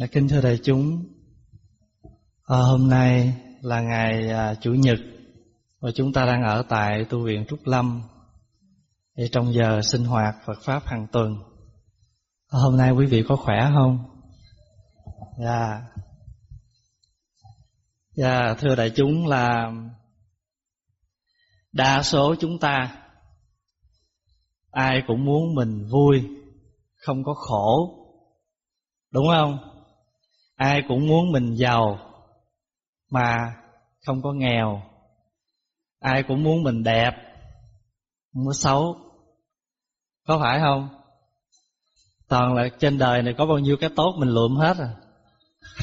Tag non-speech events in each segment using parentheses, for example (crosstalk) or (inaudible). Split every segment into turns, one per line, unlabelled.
À, kính thưa đại chúng, à, hôm nay là ngày à, Chủ nhật và chúng ta đang ở tại tu viện Trúc Lâm để trong giờ sinh hoạt Phật pháp hàng tuần. À, hôm nay quý vị có khỏe không? Dạ. Dạ thưa đại chúng là đa số chúng ta ai cũng muốn mình vui, không có khổ. Đúng không? Ai cũng muốn mình giàu mà không có nghèo. Ai cũng muốn mình đẹp, không có xấu. Có phải không? Toàn là trên đời này có bao nhiêu cái tốt mình lượm hết à.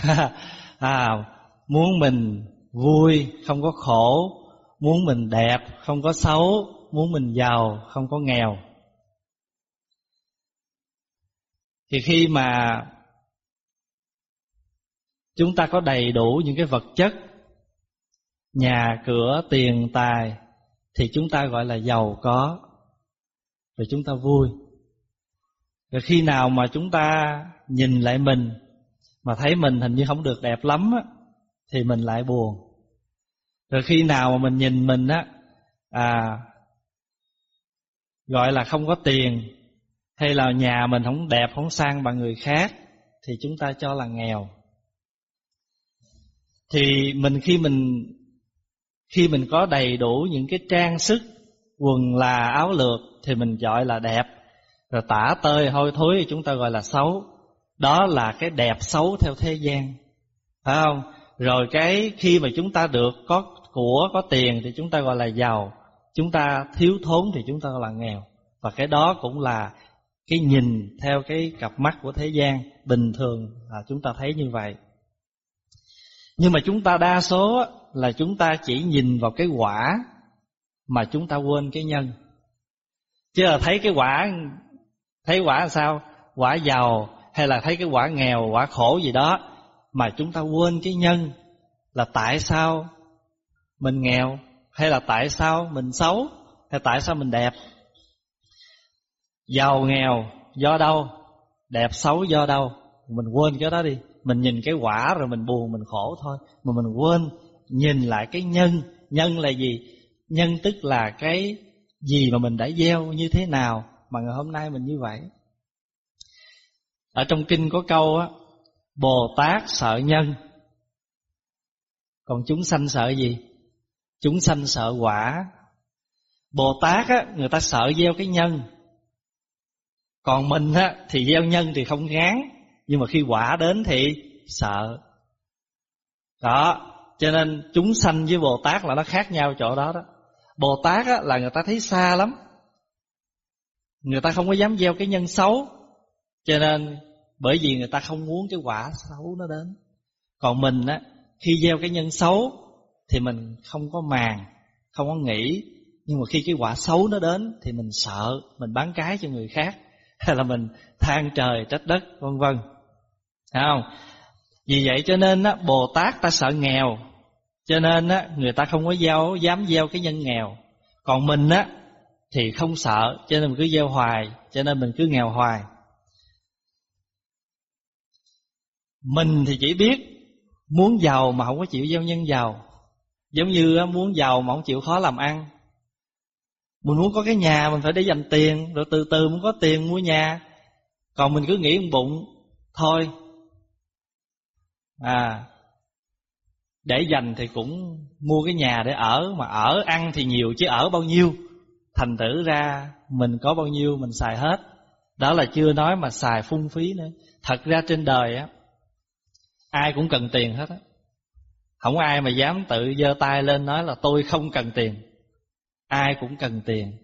(laughs) à muốn mình vui, không có khổ, muốn mình đẹp, không có xấu, muốn mình giàu, không có nghèo. Thì khi mà chúng ta có đầy đủ những cái vật chất, nhà, cửa, tiền, tài, thì chúng ta gọi là giàu có, rồi chúng ta vui. Rồi khi nào mà chúng ta nhìn lại mình, mà thấy mình hình như không được đẹp lắm á, thì mình lại buồn. Rồi khi nào mà mình nhìn mình á à gọi là không có tiền, hay là nhà mình không đẹp, không sang bằng người khác, thì chúng ta cho là nghèo thì mình khi mình khi mình có đầy đủ những cái trang sức, quần là áo lược thì mình gọi là đẹp. Rồi tả tơi hôi thối thì chúng ta gọi là xấu. Đó là cái đẹp xấu theo thế gian. Phải không? Rồi cái khi mà chúng ta được có của, có tiền thì chúng ta gọi là giàu. Chúng ta thiếu thốn thì chúng ta gọi là nghèo. Và cái đó cũng là cái nhìn theo cái cặp mắt của thế gian. Bình thường là chúng ta thấy như vậy nhưng mà chúng ta đa số là chúng ta chỉ nhìn vào cái quả mà chúng ta quên cái nhân. Chứ là thấy cái quả thấy quả sao? Quả giàu hay là thấy cái quả nghèo, quả khổ gì đó mà chúng ta quên cái nhân là tại sao mình nghèo hay là tại sao mình xấu hay tại sao mình đẹp. Giàu nghèo do đâu? Đẹp xấu do đâu? Mình quên cái đó đi mình nhìn cái quả rồi mình buồn, mình khổ thôi. Mà mình quên, nhìn lại cái nhân. Nhân là gì? Nhân tức là cái gì mà mình đã gieo, như thế nào mà ngày hôm nay mình như vậy? Ở trong kinh có câu á, bồ tát sợ nhân. Còn chúng sanh sợ gì? Chúng sanh sợ quả. Bồ tát á, người ta sợ gieo cái nhân. Còn mình á, thì gieo nhân thì không ngán nhưng mà khi quả đến thì sợ. Đó cho nên chúng sanh với bồ tát là nó khác nhau chỗ đó đó. Bồ tát á, là người ta thấy xa lắm. Người ta không có dám gieo cái nhân xấu. Cho nên bởi vì người ta không muốn cái quả xấu nó đến. Còn mình á khi gieo cái nhân xấu thì mình không có màng không có nghĩ. Nhưng mà khi cái quả xấu nó đến thì mình sợ mình bán cái cho người khác. (laughs) Hay là mình than trời trách đất vân vân không? Vì vậy cho nên á, Bồ Tát ta sợ nghèo. Cho nên á, người ta không có gieo, dám gieo cái nhân nghèo. Còn mình á thì không sợ Cho nên mình cứ gieo hoài Cho nên mình cứ nghèo hoài. Mình thì chỉ biết Muốn giàu mà không có chịu gieo nhân giàu. Giống như muốn giàu mà không chịu khó làm ăn. Mình muốn có cái nhà mình phải để dành tiền Rồi từ từ muốn có tiền mua nhà. Còn mình cứ nghĩ bụng Thôi à để dành thì cũng mua cái nhà để ở, mà ở ăn thì nhiều chứ ở bao nhiêu. Thành tử ra, mình có bao nhiêu mình xài hết. Đó là chưa nói mà xài phung phí nữa. Thật ra trên đời á, ai cũng cần tiền hết á. Không ai mà dám tự giơ tay lên nói là tôi không cần tiền. Ai cũng cần tiền.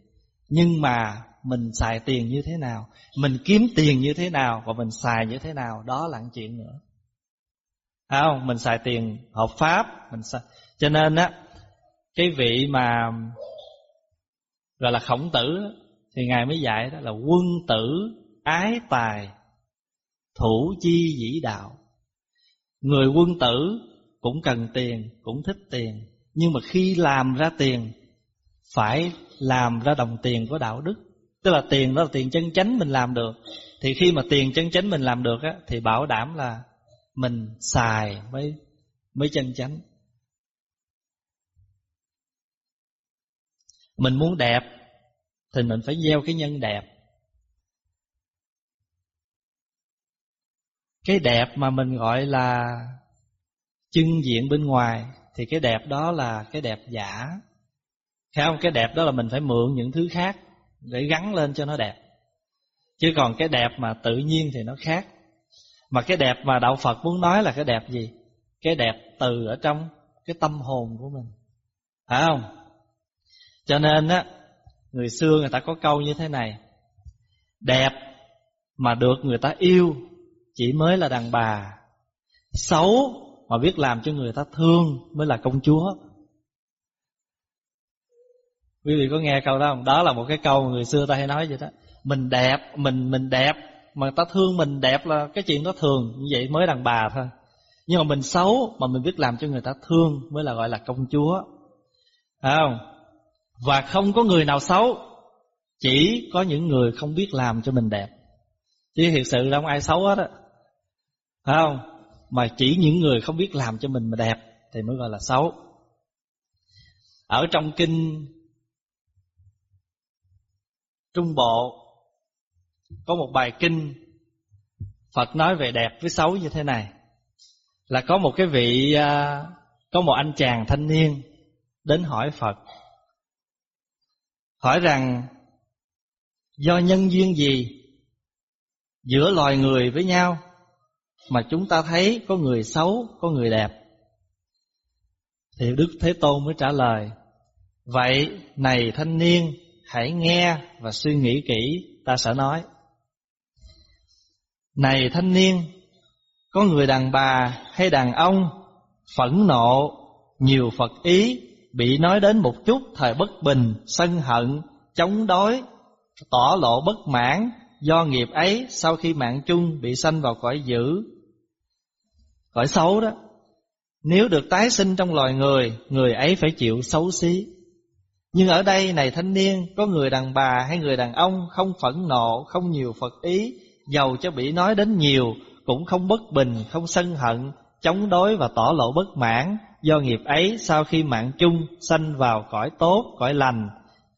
Nhưng mà mình xài tiền như thế nào? Mình kiếm tiền như thế nào và mình xài như thế nào? Đó là chuyện nữa không? Mình xài tiền hợp pháp, mình xài... Cho nên á, Cái vị mà Gọi là khổng tử Thì Ngài mới dạy đó là quân tử Ái tài, Thủ chi dĩ đạo Người quân tử Cũng cần tiền, Cũng thích tiền, Nhưng mà khi làm ra tiền, Phải làm ra đồng tiền của đạo đức Tức là tiền đó là tiền chân chánh mình làm được Thì khi mà tiền chân chánh mình làm được á, Thì bảo đảm là mình xài mới mới chân chánh mình muốn đẹp thì mình phải gieo cái nhân đẹp cái đẹp mà mình gọi là trưng diện bên ngoài thì cái đẹp đó là cái đẹp giả Thấy không? Cái đẹp đó là mình phải mượn những thứ khác để gắn lên cho nó đẹp. Chứ còn cái đẹp mà tự nhiên thì nó khác. Mà cái đẹp mà đạo Phật muốn nói là cái đẹp gì? Cái đẹp từ ở trong cái tâm hồn của mình. Phải không? Cho nên á người xưa người ta có câu như thế này. Đẹp mà được người ta yêu chỉ mới là đàn bà. Xấu mà biết làm cho người ta thương mới là công chúa. Quý vị có nghe câu đó không? Đó là một cái câu mà người xưa ta hay nói vậy đó. Mình đẹp, mình mình đẹp mà ta thương mình đẹp là cái chuyện đó thường, như vậy mới đàn bà thôi. Nhưng mà mình xấu mà mình biết làm cho người ta thương mới là gọi là công chúa. Phải không? Và không có người nào xấu, chỉ có những người không biết làm cho mình đẹp. Chứ thiệt sự không ai xấu hết á. Phải không? Mà chỉ những người không biết làm cho mình mà đẹp thì mới gọi là xấu. Ở trong kinh Trung Bộ có một bài kinh Phật nói về đẹp với xấu như thế này. Là có một cái vị à, có một anh chàng thanh niên đến hỏi Phật. Hỏi rằng, do nhân duyên gì giữa loài người với nhau mà chúng ta thấy có người xấu, có người đẹp? Thì Đức Thế Tôn mới trả lời, vậy này thanh niên, hãy nghe và suy nghĩ kỹ, ta sẽ nói. Này thanh niên, có người đàn bà hay đàn ông phẫn nộ, nhiều Phật ý, bị nói đến một chút thời bất bình, sân hận, chống đối, tỏ lộ bất mãn do nghiệp ấy sau khi mạng chung bị sanh vào cõi dữ, cõi xấu đó. Nếu được tái sinh trong loài người, người ấy phải chịu xấu xí. Nhưng ở đây này thanh niên Có người đàn bà hay người đàn ông Không phẫn nộ, không nhiều Phật ý dầu cho bị nói đến nhiều Cũng không bất bình, không sân hận Chống đối và tỏ lộ bất mãn. Do nghiệp ấy sau khi mạng chung Sanh vào cõi tốt, cõi lành.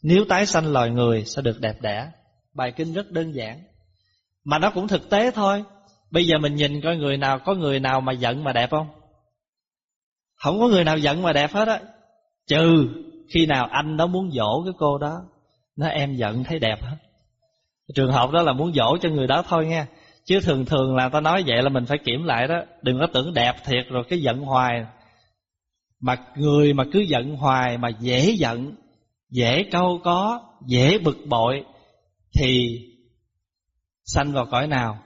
Nếu tái sanh loài người Sẽ được đẹp đẽ. Bài kinh rất đơn giản. Mà nó cũng thực tế thôi. Bây giờ mình nhìn coi người nào Có người nào mà giận mà đẹp không? Không có người nào giận mà đẹp hết á. Trừ khi nào anh đó muốn dỗ cái cô đó. Nó em giận thấy đẹp hết. Trường hợp đó là muốn dỗ cho người đó thôi nha. Chứ thường thường là ta nói vậy là mình phải kiểm lại đó. Đừng có tưởng đẹp thiệt rồi cái giận hoài. Mà người mà cứ giận hoài mà dễ giận Dễ câu có Dễ bực bội Thì sanh vào cõi nào?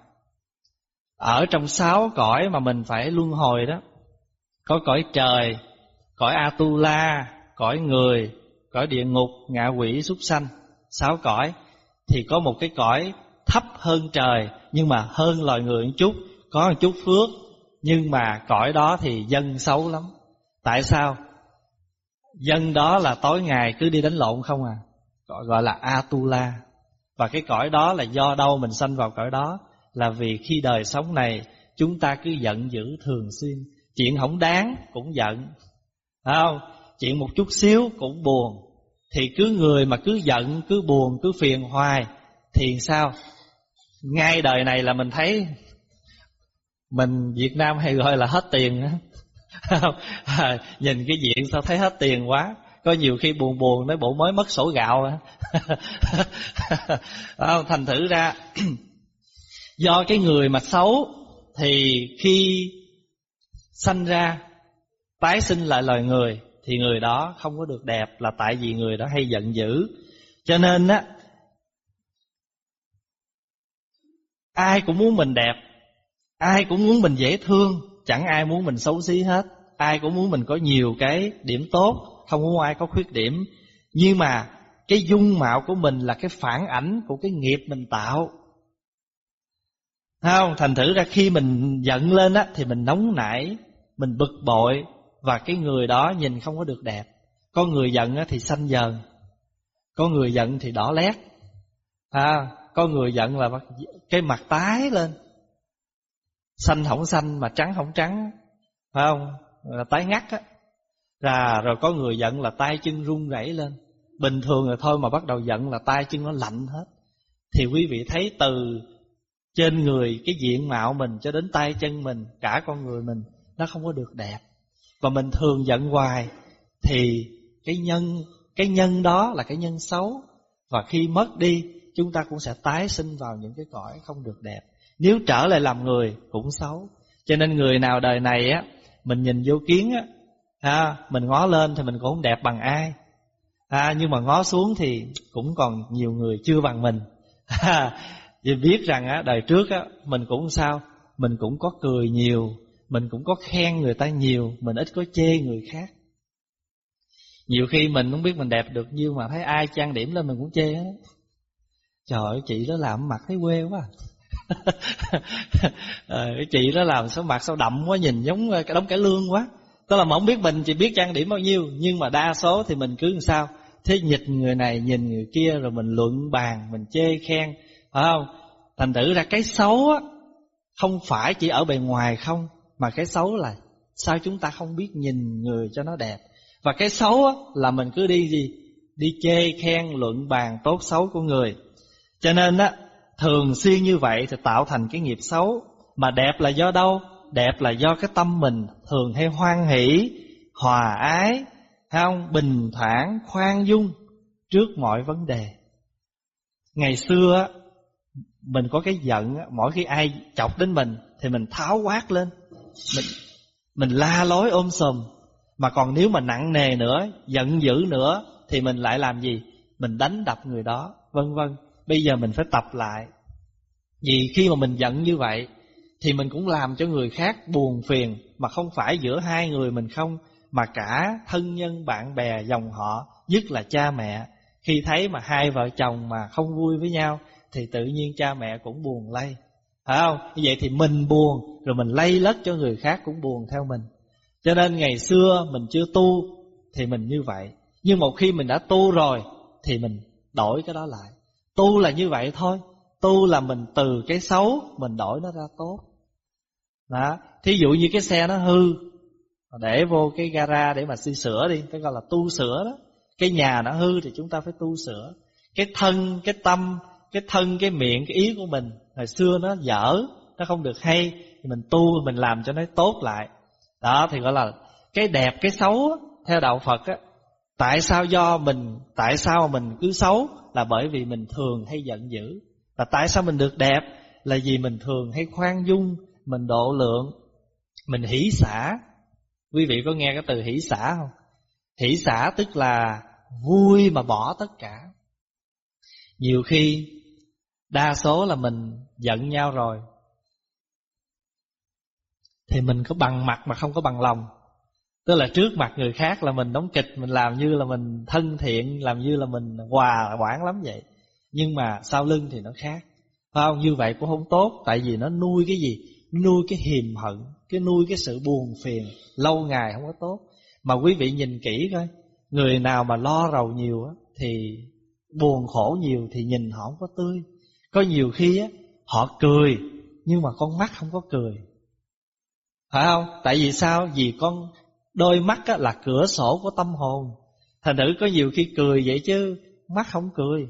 Ở trong sáu cõi mà mình phải luân hồi đó. Có cõi trời Cõi Atula cõi người, cõi địa ngục, ngạ quỷ, súc sanh, sáu cõi thì có một cái cõi thấp hơn trời nhưng mà hơn loài người một chút, có một chút phước nhưng mà cõi đó thì dân xấu lắm. Tại sao? Dân đó là tối ngày cứ đi đánh lộn không à. Gọi, gọi là Atula. Và cái cõi đó là do đâu mình sanh vào cõi đó là vì khi đời sống này chúng ta cứ giận dữ thường xuyên, chuyện không đáng cũng giận. Phải không? chuyện một chút xíu cũng buồn thì cứ người mà cứ giận cứ buồn cứ phiền hoài thì sao? Ngay đời này là mình thấy mình Việt Nam hay gọi là hết tiền à, (laughs) nhìn cái diện sao thấy hết tiền quá. Có nhiều khi buồn buồn nói bộ mới mất sổ gạo (laughs) thành thử ra (clears throat) do cái người mà xấu thì khi sanh ra tái sinh lại loài người thì người đó không có được đẹp là tại vì người đó hay giận dữ. Cho nên á ai cũng muốn mình đẹp, ai cũng muốn mình dễ thương, chẳng ai muốn mình xấu xí hết. Ai cũng muốn mình có nhiều cái điểm tốt, không muốn ai có khuyết điểm. Nhưng mà cái dung mạo của mình là cái phản ảnh của cái nghiệp mình tạo. Thấy không? Thành thử ra khi mình giận lên á thì mình nóng nảy, mình bực bội, và cái người đó nhìn không có được đẹp. Có người giận thì xanh dần, có người giận thì đỏ lét, à, có người giận là cái mặt tái lên. xanh không xanh mà trắng không trắng phải không? Là tái ngắt á. Ra rồi có người giận là tay chân run rẩy lên. Bình thường là thôi mà bắt đầu giận là tay chân nó lạnh hết. Thì quý vị thấy từ trên người cái diện mạo mình cho đến tay chân mình cả con người mình nó không có được đẹp và mình thường giận hoài thì cái nhân cái nhân đó là cái nhân xấu. Và khi mất đi chúng ta cũng sẽ tái sinh vào những cái cõi không được đẹp. Nếu trở lại làm người cũng xấu. Cho nên người nào đời này á mình nhìn vô kiến á ha, mình ngó lên thì mình cũng không đẹp bằng ai. À, nhưng mà ngó xuống thì cũng còn nhiều người chưa bằng mình. Vì biết rằng á đời trước á mình cũng sao? Mình cũng có cười nhiều mình cũng có khen người ta nhiều mình ít có chê người khác. Nhiều khi mình không biết mình đẹp được nhiêu mà thấy ai trang điểm lên mình cũng chê hết. Trời ơi chị đó làm mặt thấy quê quá à, (laughs) ờ, chị đó làm sao mặt sao đậm quá nhìn giống ờ, cái đống cải lương quá. Tức là mà không biết mình chỉ biết trang điểm bao nhiêu nhưng mà đa số thì mình cứ làm sao? Thế nhịch người này nhìn người kia rồi mình luận bàn mình chê khen phải không? Thành thử ra cái xấu á không phải chỉ ở bề ngoài không mà cái xấu là sao chúng ta không biết nhìn người cho nó đẹp? Và cái xấu á, là mình cứ đi gì? Đi chê, khen, luận bàn tốt xấu của người. Cho nên á, thường xuyên như vậy thì tạo thành cái nghiệp xấu. Mà đẹp là do đâu? Đẹp là do cái tâm mình thường hay hoan hỷ, hòa ái không? Bình thản, khoan dung trước mọi vấn đề. Ngày xưa mình có cái giận mỗi khi ai chọc đến mình thì mình tháo quát lên mình mình la lối ôm sùm. Mà còn nếu mà nặng nề nữa, giận dữ nữa, thì mình lại làm gì? Mình đánh đập người đó, vân vân. Bây giờ mình phải tập lại. Vì khi mà mình giận như vậy, thì mình cũng làm cho người khác buồn phiền, mà không phải giữa hai người mình không, mà cả thân nhân, bạn bè, dòng họ, nhất là cha mẹ. Khi thấy mà hai vợ chồng mà không vui với nhau, thì tự nhiên cha mẹ cũng buồn lây. Phải không? Như vậy thì mình buồn rồi mình lây lất cho người khác cũng buồn theo mình. Cho nên ngày xưa mình chưa tu thì mình như vậy. Nhưng một khi mình đã tu rồi thì mình đổi cái đó lại. Tu là như vậy thôi. Tu là mình từ cái xấu mình đổi nó ra tốt. Đó. Thí dụ như cái xe nó hư, để vô cái gara để mà đi sửa đi, cái gọi là tu sửa đó. Cái nhà nó hư thì chúng ta phải tu sửa. Cái thân, cái tâm, cái thân, cái miệng, cái ý của mình, hồi xưa nó dở, nó không được hay mình tu, mình làm cho nó tốt lại. Đó, thì gọi là cái đẹp, cái xấu theo đạo Phật á, tại sao do mình, tại sao mình cứ xấu là bởi vì mình thường hay giận dữ. Và tại sao mình được đẹp là vì mình thường hay khoan dung, mình độ lượng, mình hỷ xả. Quý vị có nghe cái từ hỷ xả không? Hỷ xả tức là vui mà bỏ tất cả. Nhiều khi đa số là mình giận nhau rồi thì mình có bằng mặt mà không có bằng lòng. Tức là trước mặt người khác là mình đóng kịch, mình làm như là mình thân thiện, làm như là mình hòa quản lắm vậy. Nhưng mà sau lưng thì nó khác. Phải không? Như vậy cũng không tốt, tại vì nó nuôi cái gì? Nuôi cái hiềm hận, cái nuôi cái sự buồn phiền, lâu ngày không có tốt. Mà quý vị nhìn kỹ coi, người nào mà lo rầu nhiều á, thì buồn khổ nhiều thì nhìn họ không có tươi. Có nhiều khi á, họ cười, nhưng mà con mắt không có cười phải không tại vì sao vì con đôi mắt á, là cửa sổ của tâm hồn thành thử có nhiều khi cười vậy chứ mắt không cười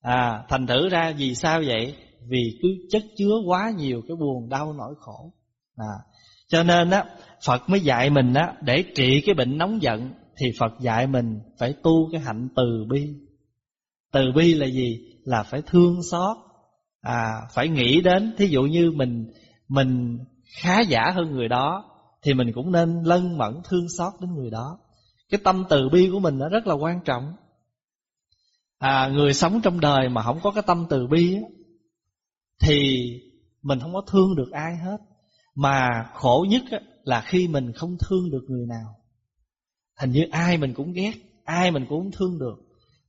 à thành thử ra vì sao vậy vì cứ chất chứa quá nhiều cái buồn đau nỗi khổ à cho nên á Phật mới dạy mình á để trị cái bệnh nóng giận thì Phật dạy mình phải tu cái hạnh từ bi. Từ bi là gì? Là phải thương xót. À phải nghĩ đến thí dụ như mình mình khá giả hơn người đó thì mình cũng nên lân mẫn thương xót đến người đó. Cái tâm từ bi của mình nó rất là quan trọng. À người sống trong đời mà không có cái tâm từ bi á thì mình không có thương được ai hết. Mà khổ nhất á, là khi mình không thương được người nào. hình như ai mình cũng ghét, ai mình cũng không thương được.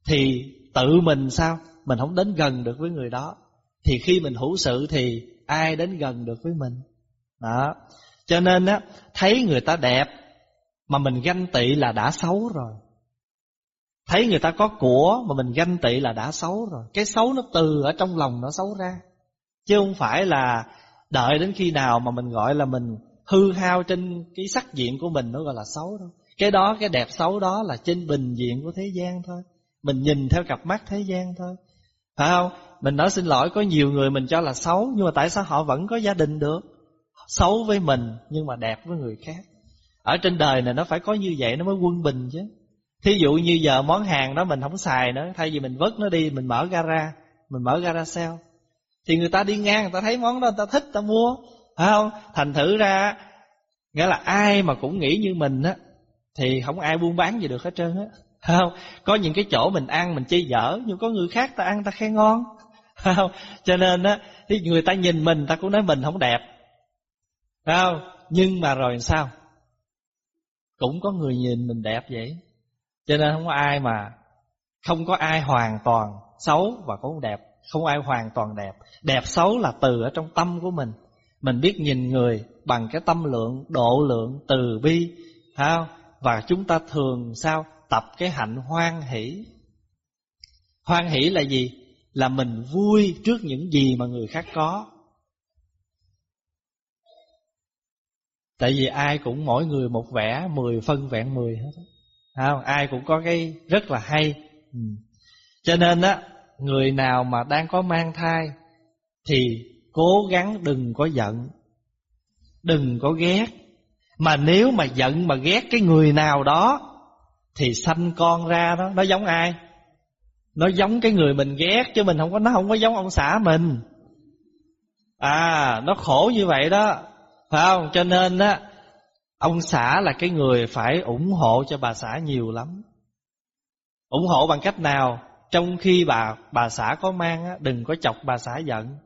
Thì tự mình sao? Mình không đến gần được với người đó. Thì khi mình hữu sự thì ai đến gần được với mình? Đó. Cho nên á, thấy người ta đẹp mà mình ganh tị là đã xấu rồi. Thấy người ta có của mà mình ganh tị là đã xấu rồi. Cái xấu nó từ ở trong lòng nó xấu ra. Chứ không phải là Đợi đến khi nào mà mình gọi là mình hư hao trên cái sắc diện của mình nó gọi là xấu đâu. Cái đó, cái đẹp xấu đó là trên bình diện của thế gian thôi. Mình nhìn theo cặp mắt thế gian thôi. Phải không? Mình nói xin lỗi có nhiều người mình cho là xấu nhưng mà tại sao họ vẫn có gia đình được? Xấu với mình nhưng mà đẹp với người khác. Ở trên đời này nó phải có như vậy nó mới quân bình chứ. Thí dụ như giờ món hàng đó mình không xài nữa, thay vì mình vứt nó đi mình mở gara, mình mở gara sale. Thì người ta đi ngang người ta thấy món đó người ta thích ta mua, phải không? Thành thử ra nghĩa là ai mà cũng nghĩ như mình á thì không ai buôn bán gì được hết trơn á. Không, có những cái chỗ mình ăn mình chê dở nhưng có người khác ta ăn ta khen ngon. Không, cho nên á thì người ta nhìn mình ta cũng nói mình không đẹp. Không, nhưng mà rồi sao? Cũng có người nhìn mình đẹp vậy. Cho nên không có ai mà không có ai hoàn toàn xấu và cũng đẹp, không ai hoàn toàn đẹp. Đẹp xấu là từ ở trong tâm của mình. Mình biết nhìn người bằng cái tâm lượng, độ lượng, từ bi, phải không? Và chúng ta thường sao? Tập cái hạnh hoan hỷ. Hoan hỷ là gì? Là mình vui trước những gì mà người khác có. Tại vì ai cũng mỗi người một vẻ, mười phân vẹn mười hết. Không? Ai cũng có cái rất là hay. Ừ. Cho nên á Người nào mà đang có mang thai Thì cố gắng đừng có giận Đừng có ghét. Mà nếu mà giận mà ghét cái người nào đó Thì sanh con ra đó Nó giống ai? Nó giống cái người mình ghét Chứ mình không có Nó không có giống ông xã mình. À nó khổ như vậy đó. Phải không? Cho nên á Ông xã là cái người phải ủng hộ cho bà xã nhiều lắm. Ủng hộ bằng cách nào? Trong khi bà bà xã có mang á, đừng có chọc bà xã giận.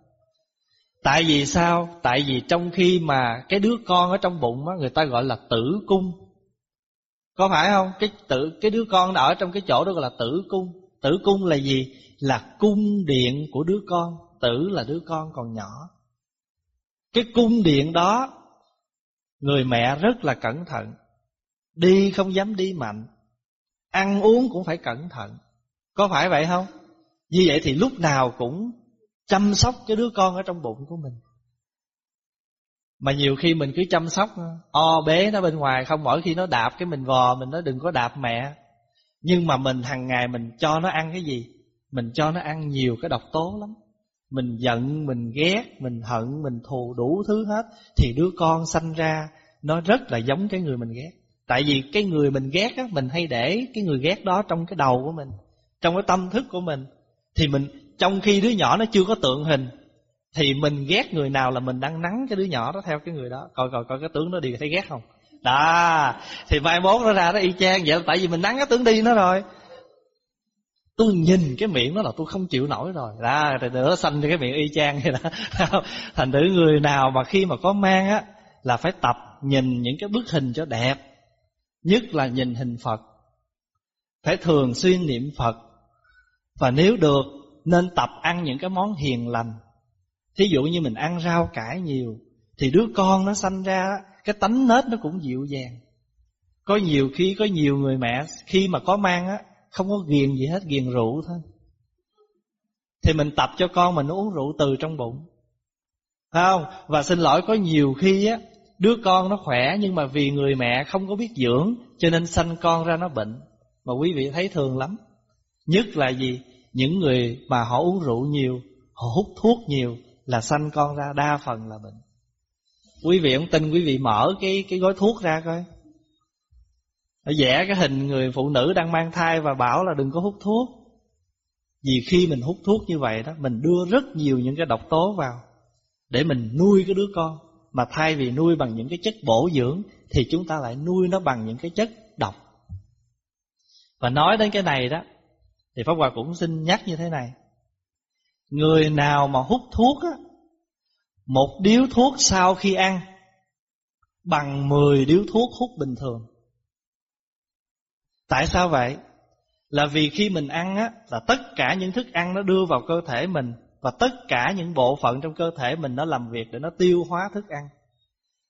Tại vì sao? Tại vì trong khi mà cái đứa con ở trong bụng á, người ta gọi là tử cung. Có phải không? Cái tử cái đứa con ở trong cái chỗ đó gọi là tử cung. Tử cung là gì? Là cung điện của đứa con. Tử là đứa con còn nhỏ cái cung điện đó, Người mẹ rất là cẩn thận. Đi không dám đi mạnh. Ăn uống cũng phải cẩn thận. Có phải vậy không? Như vậy thì lúc nào cũng Chăm sóc cái đứa con ở trong bụng của mình. Mà nhiều khi mình cứ chăm sóc O bế nó bên ngoài Không, mỗi khi nó đạp cái mình vò Mình nói đừng có đạp mẹ. Nhưng mà mình hàng ngày mình cho nó ăn cái gì? Mình cho nó ăn nhiều cái độc tố lắm mình giận, mình ghét, mình hận, mình thù đủ thứ hết Thì đứa con sanh ra Nó rất là giống cái người mình ghét. Tại vì cái người mình ghét á Mình hay để cái người ghét đó trong cái đầu của mình Trong cái tâm thức của mình. Thì mình trong khi đứa nhỏ nó chưa có tượng hình Thì mình ghét người nào là mình đang nắng cái đứa nhỏ đó theo cái người đó. Coi coi coi cái tướng nó đi thấy ghét không? Đó Thì mai mốt nó ra nó y chang vậy Tại vì mình nắng cái tướng đi nó rồi. Tôi nhìn cái miệng đó là tôi không chịu nổi rồi. Đó, rồi nữa xanh cái miệng y chang vậy đó. (laughs) Thành thử người nào mà khi mà có mang á Là phải tập nhìn những cái bức hình cho đẹp. Nhất là nhìn hình Phật. Phải thường xuyên niệm Phật. Và nếu được nên tập ăn những cái món hiền lành. Thí dụ như mình ăn rau cải nhiều Thì đứa con nó sanh ra Cái tánh nết nó cũng dịu dàng. Có nhiều khi có nhiều người mẹ Khi mà có mang á không có ghiền gì hết, Ghiền rượu thôi. Thì mình tập cho con mình uống rượu từ trong bụng. Phải không? Và xin lỗi có nhiều khi á, Đứa con nó khỏe Nhưng mà vì người mẹ không có biết dưỡng, Cho nên sanh con ra nó bệnh. Mà quý vị thấy thường lắm. Nhất là gì? Những người mà họ uống rượu nhiều, Họ hút thuốc nhiều Là sanh con ra đa phần là bệnh. Quý vị không tin, quý vị mở cái cái gói thuốc ra coi vẽ cái hình người phụ nữ đang mang thai và bảo là đừng có hút thuốc. Vì khi mình hút thuốc như vậy đó, mình đưa rất nhiều những cái độc tố vào để mình nuôi cái đứa con. Mà thay vì nuôi bằng những cái chất bổ dưỡng thì chúng ta lại nuôi nó bằng những cái chất độc. Và nói đến cái này đó thì Pháp Hòa cũng xin nhắc như thế này. Người nào mà hút thuốc á, một điếu thuốc sau khi ăn bằng 10 điếu thuốc hút bình thường. Tại sao vậy? Là vì khi mình ăn á là tất cả những thức ăn nó đưa vào cơ thể mình và tất cả những bộ phận trong cơ thể mình nó làm việc để nó tiêu hóa thức ăn.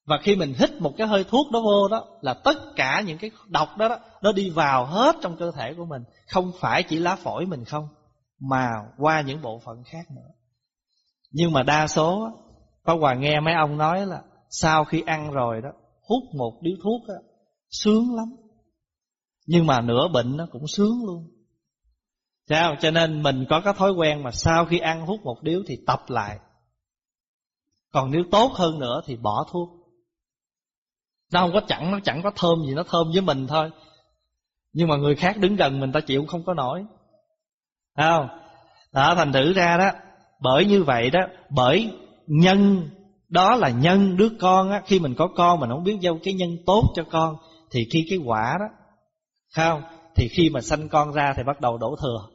Và khi mình hít một cái hơi thuốc đó vô đó là tất cả những cái độc đó, đó nó đi vào hết trong cơ thể của mình, không phải chỉ lá phổi mình không mà qua những bộ phận khác nữa. Nhưng mà đa số Pháp Hòa nghe mấy ông nói là Sau khi ăn rồi đó Hút một điếu thuốc đó, Sướng lắm nhưng mà nửa bệnh nó cũng sướng luôn. Sao? Cho nên mình có cái thói quen mà sau khi ăn hút một điếu thì tập lại. Còn nếu tốt hơn nữa thì bỏ thuốc. Nó không có chẳng, nó chẳng có thơm gì, Nó thơm với mình thôi. Nhưng mà người khác đứng gần mình ta chịu không có nổi. Không? Đó, thành thử ra đó, Bởi như vậy đó, Bởi nhân, Đó là nhân đứa con á, Khi mình có con mình không biết gieo cái nhân tốt cho con, Thì khi cái quả đó không Thì khi mà sanh con ra thì bắt đầu đổ thừa.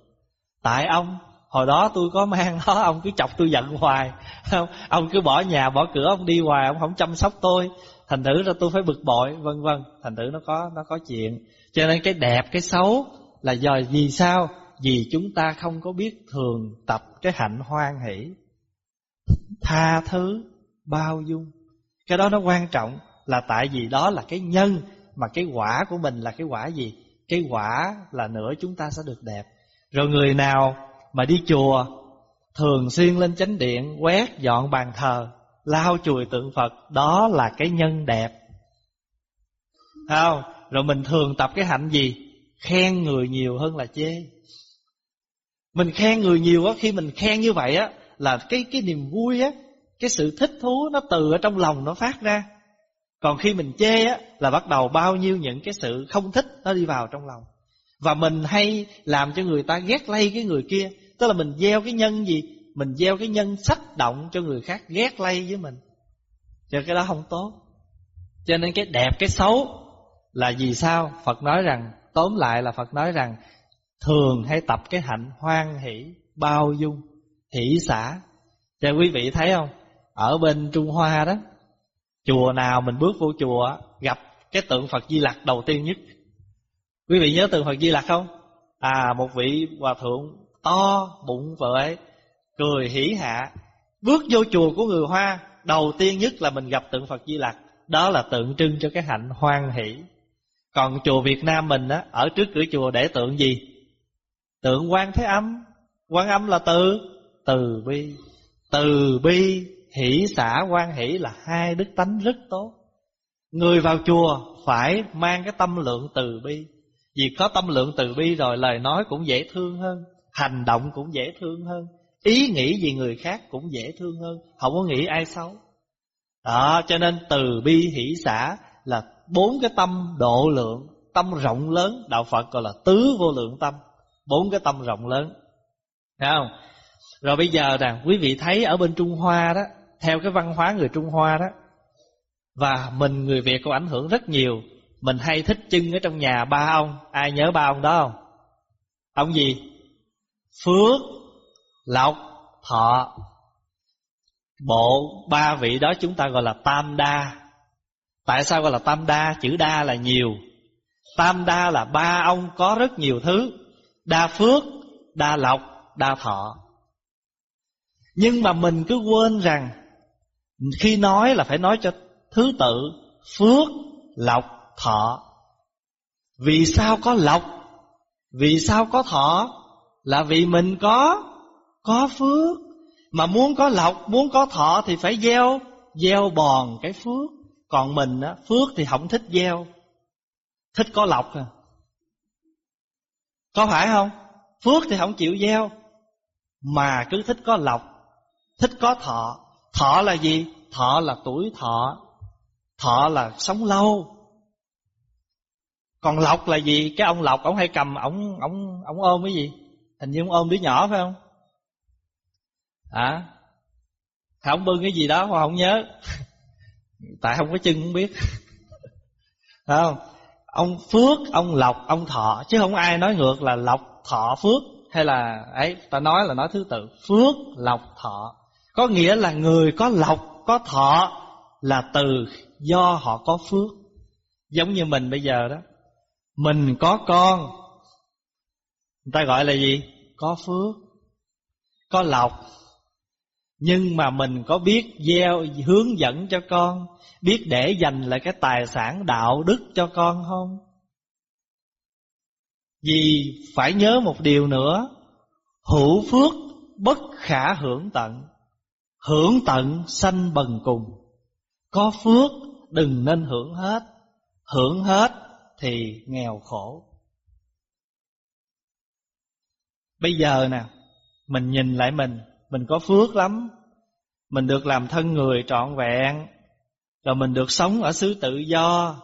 Tại ông, Hồi đó tôi có mang nó, Ông cứ chọc tôi giận hoài. Không? Ông cứ bỏ nhà, bỏ cửa, ông đi hoài, Ông không chăm sóc tôi. Thành thử ra tôi phải bực bội, vân vân. Thành thử nó có nó có chuyện. Cho nên cái đẹp, cái xấu Là do vì sao? Vì chúng ta không có biết thường tập cái hạnh hoan hỷ. Tha thứ Bao dung. Cái đó nó quan trọng Là tại vì đó là cái nhân, Mà cái quả của mình là cái quả gì? Cái quả là nữa chúng ta sẽ được đẹp. Rồi người nào mà đi chùa Thường xuyên lên chánh điện, Quét dọn bàn thờ, Lau chùi tượng Phật, Đó là cái nhân đẹp. Không? Rồi mình thường tập cái hạnh gì? Khen người nhiều hơn là chê. Mình khen người nhiều á, Khi mình khen như vậy á, Là cái cái niềm vui á, Cái sự thích thú nó từ ở trong lòng nó phát ra. Còn khi mình chê á, Là bắt đầu bao nhiêu những cái sự không thích Nó đi vào trong lòng. Và mình hay làm cho người ta ghét lây cái người kia. Tức là mình gieo cái nhân gì? Mình gieo cái nhân sách động cho người khác ghét lây với mình. Cho cái đó không tốt. Cho nên cái đẹp, cái xấu Là vì sao? Phật nói rằng, Tóm lại là Phật nói rằng, Thường hay tập cái hạnh hoan hỷ Bao dung, Hỷ xã Cho quý vị thấy không? Ở bên Trung Hoa đó Chùa nào mình bước vô chùa Gặp cái tượng Phật Di Lặc đầu tiên nhất. Quý vị nhớ tượng Phật Di Lặc không? À một vị hòa thượng to bụng vợi cười hỉ hạ, bước vô chùa của người Hoa, đầu tiên nhất là mình gặp tượng Phật Di Lặc, đó là tượng trưng cho cái hạnh hoan hỷ. Còn chùa Việt Nam mình á, ở trước cửa chùa để tượng gì? Tượng quan thế âm. Quan âm là từ từ bi từ bi hỷ xả quan hỷ là hai đức tánh rất tốt. Người vào chùa phải mang cái tâm lượng từ bi. Vì có tâm lượng từ bi rồi, lời nói cũng dễ thương hơn, Hành động cũng dễ thương hơn, Ý nghĩ về người khác cũng dễ thương hơn, Không có nghĩ ai xấu. Đó, cho nên từ bi hỷ xã Là bốn cái tâm độ lượng, Tâm rộng lớn, Đạo Phật gọi là tứ vô lượng tâm, Bốn cái tâm rộng lớn. Thấy không? Rồi bây giờ nè, Quý vị thấy ở bên Trung Hoa đó theo cái văn hóa người Trung Hoa đó. Và mình người Việt có ảnh hưởng rất nhiều. Mình hay thích trưng ở trong nhà ba ông. Ai nhớ ba ông đó không? Ông gì? Phước, Lộc, Thọ. Bộ ba vị đó chúng ta gọi là tam đa. Tại sao gọi là tam đa? Chữ đa là nhiều. Tam đa là ba ông có rất nhiều thứ. Đa phước, Đa lộc, Đa thọ. Nhưng mà mình cứ quên rằng khi nói là phải nói cho thứ tự, Phước, Lộc, thọ. Vì sao có lộc? Vì sao có thọ? Là vì mình có Có phước. Mà muốn có lộc, Muốn có thọ thì phải gieo Gieo bòn cái phước. Còn mình á, Phước thì không thích gieo. Thích có lộc à. Có phải không? Phước thì không chịu gieo. Mà cứ thích có lộc, Thích có thọ. Thọ là gì? Thọ là tuổi thọ. Thọ là sống lâu. Còn lộc là gì? Cái ông lộc, ông hay cầm, ông ông ông ôm cái gì? Hình như ông ôm đứa nhỏ phải không? À ông bưng cái gì đó mà không nhớ. (laughs) Tại không có chân không biết. (laughs) Không? Ông phước, ông lộc, ông thọ. Chứ không ai nói ngược là lộc, thọ, phước hay là, ấy, ta nói là nói thứ tự. Phước, lộc, thọ có nghĩa là người có lộc, có thọ là từ do họ có phước. Giống như mình bây giờ đó. Mình có con, Người ta gọi là gì? Có phước, Có lộc. Nhưng mà mình có biết gieo, hướng dẫn cho con, Biết để dành lại cái tài sản đạo đức cho con không? Vì phải nhớ một điều nữa. Hữu phước bất khả hưởng tận. Hưởng tận sanh bần cùng. Có phước đừng nên hưởng hết. Hưởng hết thì nghèo khổ. Bây giờ nè Mình nhìn lại mình Mình có phước lắm. Mình được làm thân người trọn vẹn Rồi mình được sống ở xứ tự do.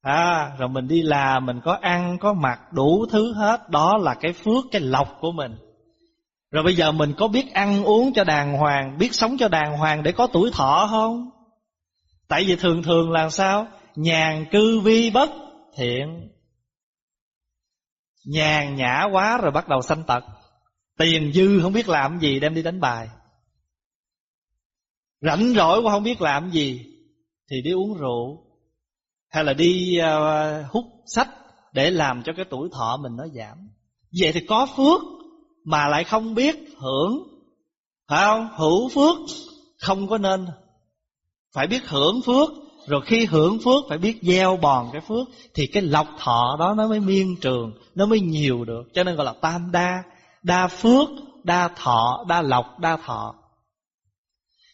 À, rồi mình đi làm mình có ăn có mặc đủ thứ hết đó là cái phước cái lộc của mình rồi bây giờ mình có biết ăn uống cho đàng hoàng biết sống cho đàng hoàng để có tuổi thọ không? Tại vì thường thường là sao? Nhàn cư vi bất thiện. Nhàn nhã quá rồi bắt đầu sanh tật. Tiền dư không biết làm gì đem đi đánh bài. Rảnh rỗi quá không biết làm gì thì đi uống rượu. Hay là đi uh, hút sách để làm cho cái tuổi thọ mình nó giảm. Vậy thì có phước mà lại không biết hưởng. Phải không? Hữu phước không có nên. Phải biết hưởng phước, rồi khi hưởng phước phải biết gieo bòn cái phước, thì cái lộc thọ đó nó mới miên trường, nó mới nhiều được. Cho nên gọi là tam đa đa phước, đa thọ, đa lộc đa thọ.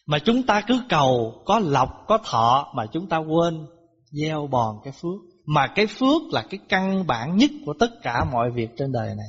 Mà chúng ta cứ cầu có lộc có thọ mà chúng ta quên gieo bòn cái phước. Mà cái phước là cái căn bản nhất của tất cả mọi việc trên đời này.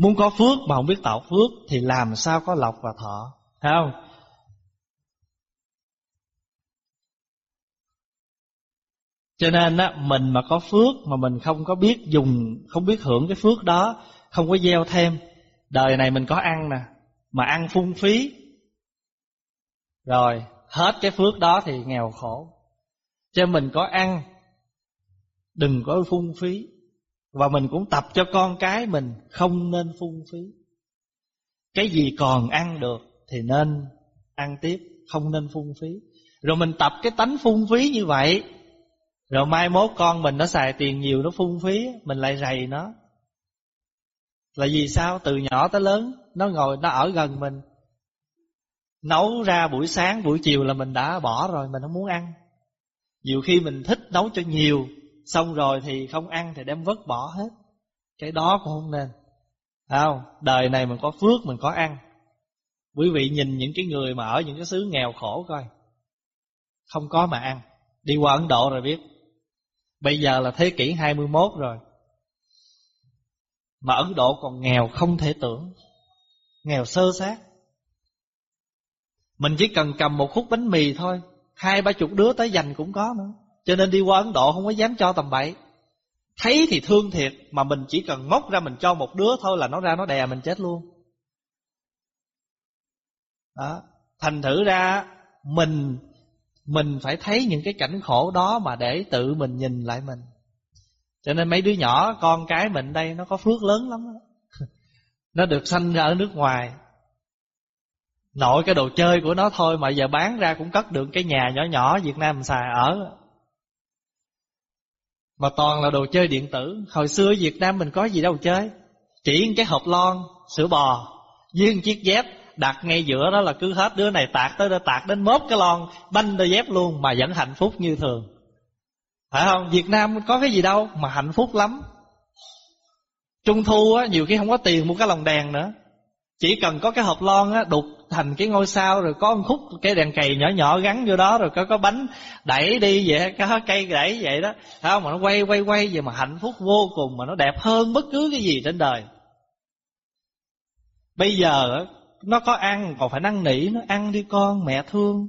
Muốn có phước mà không biết tạo phước Thì làm sao có lộc và thọ Thấy không Cho nên á, mình mà có phước mà mình không có biết dùng, không biết hưởng cái phước đó, không có gieo thêm. Đời này mình có ăn nè, mà ăn phung phí. Rồi, hết cái phước đó thì nghèo khổ. Cho mình có ăn, đừng có phung phí. Và mình cũng tập cho con cái mình không nên phung phí. Cái gì còn ăn được thì nên ăn tiếp, không nên phung phí. Rồi mình tập cái tánh phung phí như vậy rồi mai mốt con mình nó xài tiền nhiều Nó phung phí Mình lại rầy nó Là vì sao từ nhỏ tới lớn Nó ngồi nó ở gần mình Nấu ra buổi sáng buổi chiều là mình đã bỏ rồi Mình không muốn ăn Nhiều khi mình thích nấu cho nhiều Xong rồi thì không ăn thì đem vứt bỏ hết. Cái đó cũng không nên. Không? Đời này mình có phước, mình có ăn. Quý vị nhìn những cái người mà ở những cái xứ nghèo khổ coi. Không có mà ăn. Đi qua Ấn Độ rồi biết. Bây giờ là thế kỷ 21 rồi. Mà Ấn Độ còn nghèo không thể tưởng. Nghèo sơ sát. Mình chỉ cần cầm một khúc bánh mì thôi. Hai ba chục đứa tới dành cũng có nữa. Cho nên đi qua Ấn Độ không có dám cho tầm bậy. Thấy thì thương thiệt, Mà mình chỉ cần móc ra mình cho một đứa thôi Là nó ra nó đè mình chết luôn. Đó. Thành thử ra, Mình mình phải thấy những cái cảnh khổ đó mà để tự mình nhìn lại mình. Cho nên mấy đứa nhỏ, con cái mình đây, nó có phước lớn lắm đó. (laughs) nó được sanh ra ở nước ngoài. Nội cái đồ chơi của nó thôi mà giờ bán ra cũng cất được cái nhà nhỏ nhỏ Việt Nam xài ở mà toàn là đồ chơi điện tử. Hồi xưa Việt Nam mình có gì đâu chơi. Chỉ cái hộp lon, sữa bò, với chiếc dép, đặt ngay giữa đó là cứ hết đứa này tạc tới đó tạc đến mốt cái lon, banh đôi dép luôn mà vẫn hạnh phúc như thường. Phải không? Việt nam có cái gì đâu mà hạnh phúc lắm. Trung thu á, nhiều khi không có tiền mua cái lồng đèn nữa chỉ cần có cái hộp lon á, đục thành cái ngôi sao rồi có một khúc cái đèn cầy nhỏ nhỏ gắn vô đó, rồi có có bánh đẩy đi vậy có cây đẩy vậy đó. Phải không? Mà nó quay quay quay vậy mà hạnh phúc vô cùng, mà nó đẹp hơn bất cứ cái gì trên đời. Bây giờ nó có ăn, còn phải năn nỉ nó, ăn đi con, mẹ thương.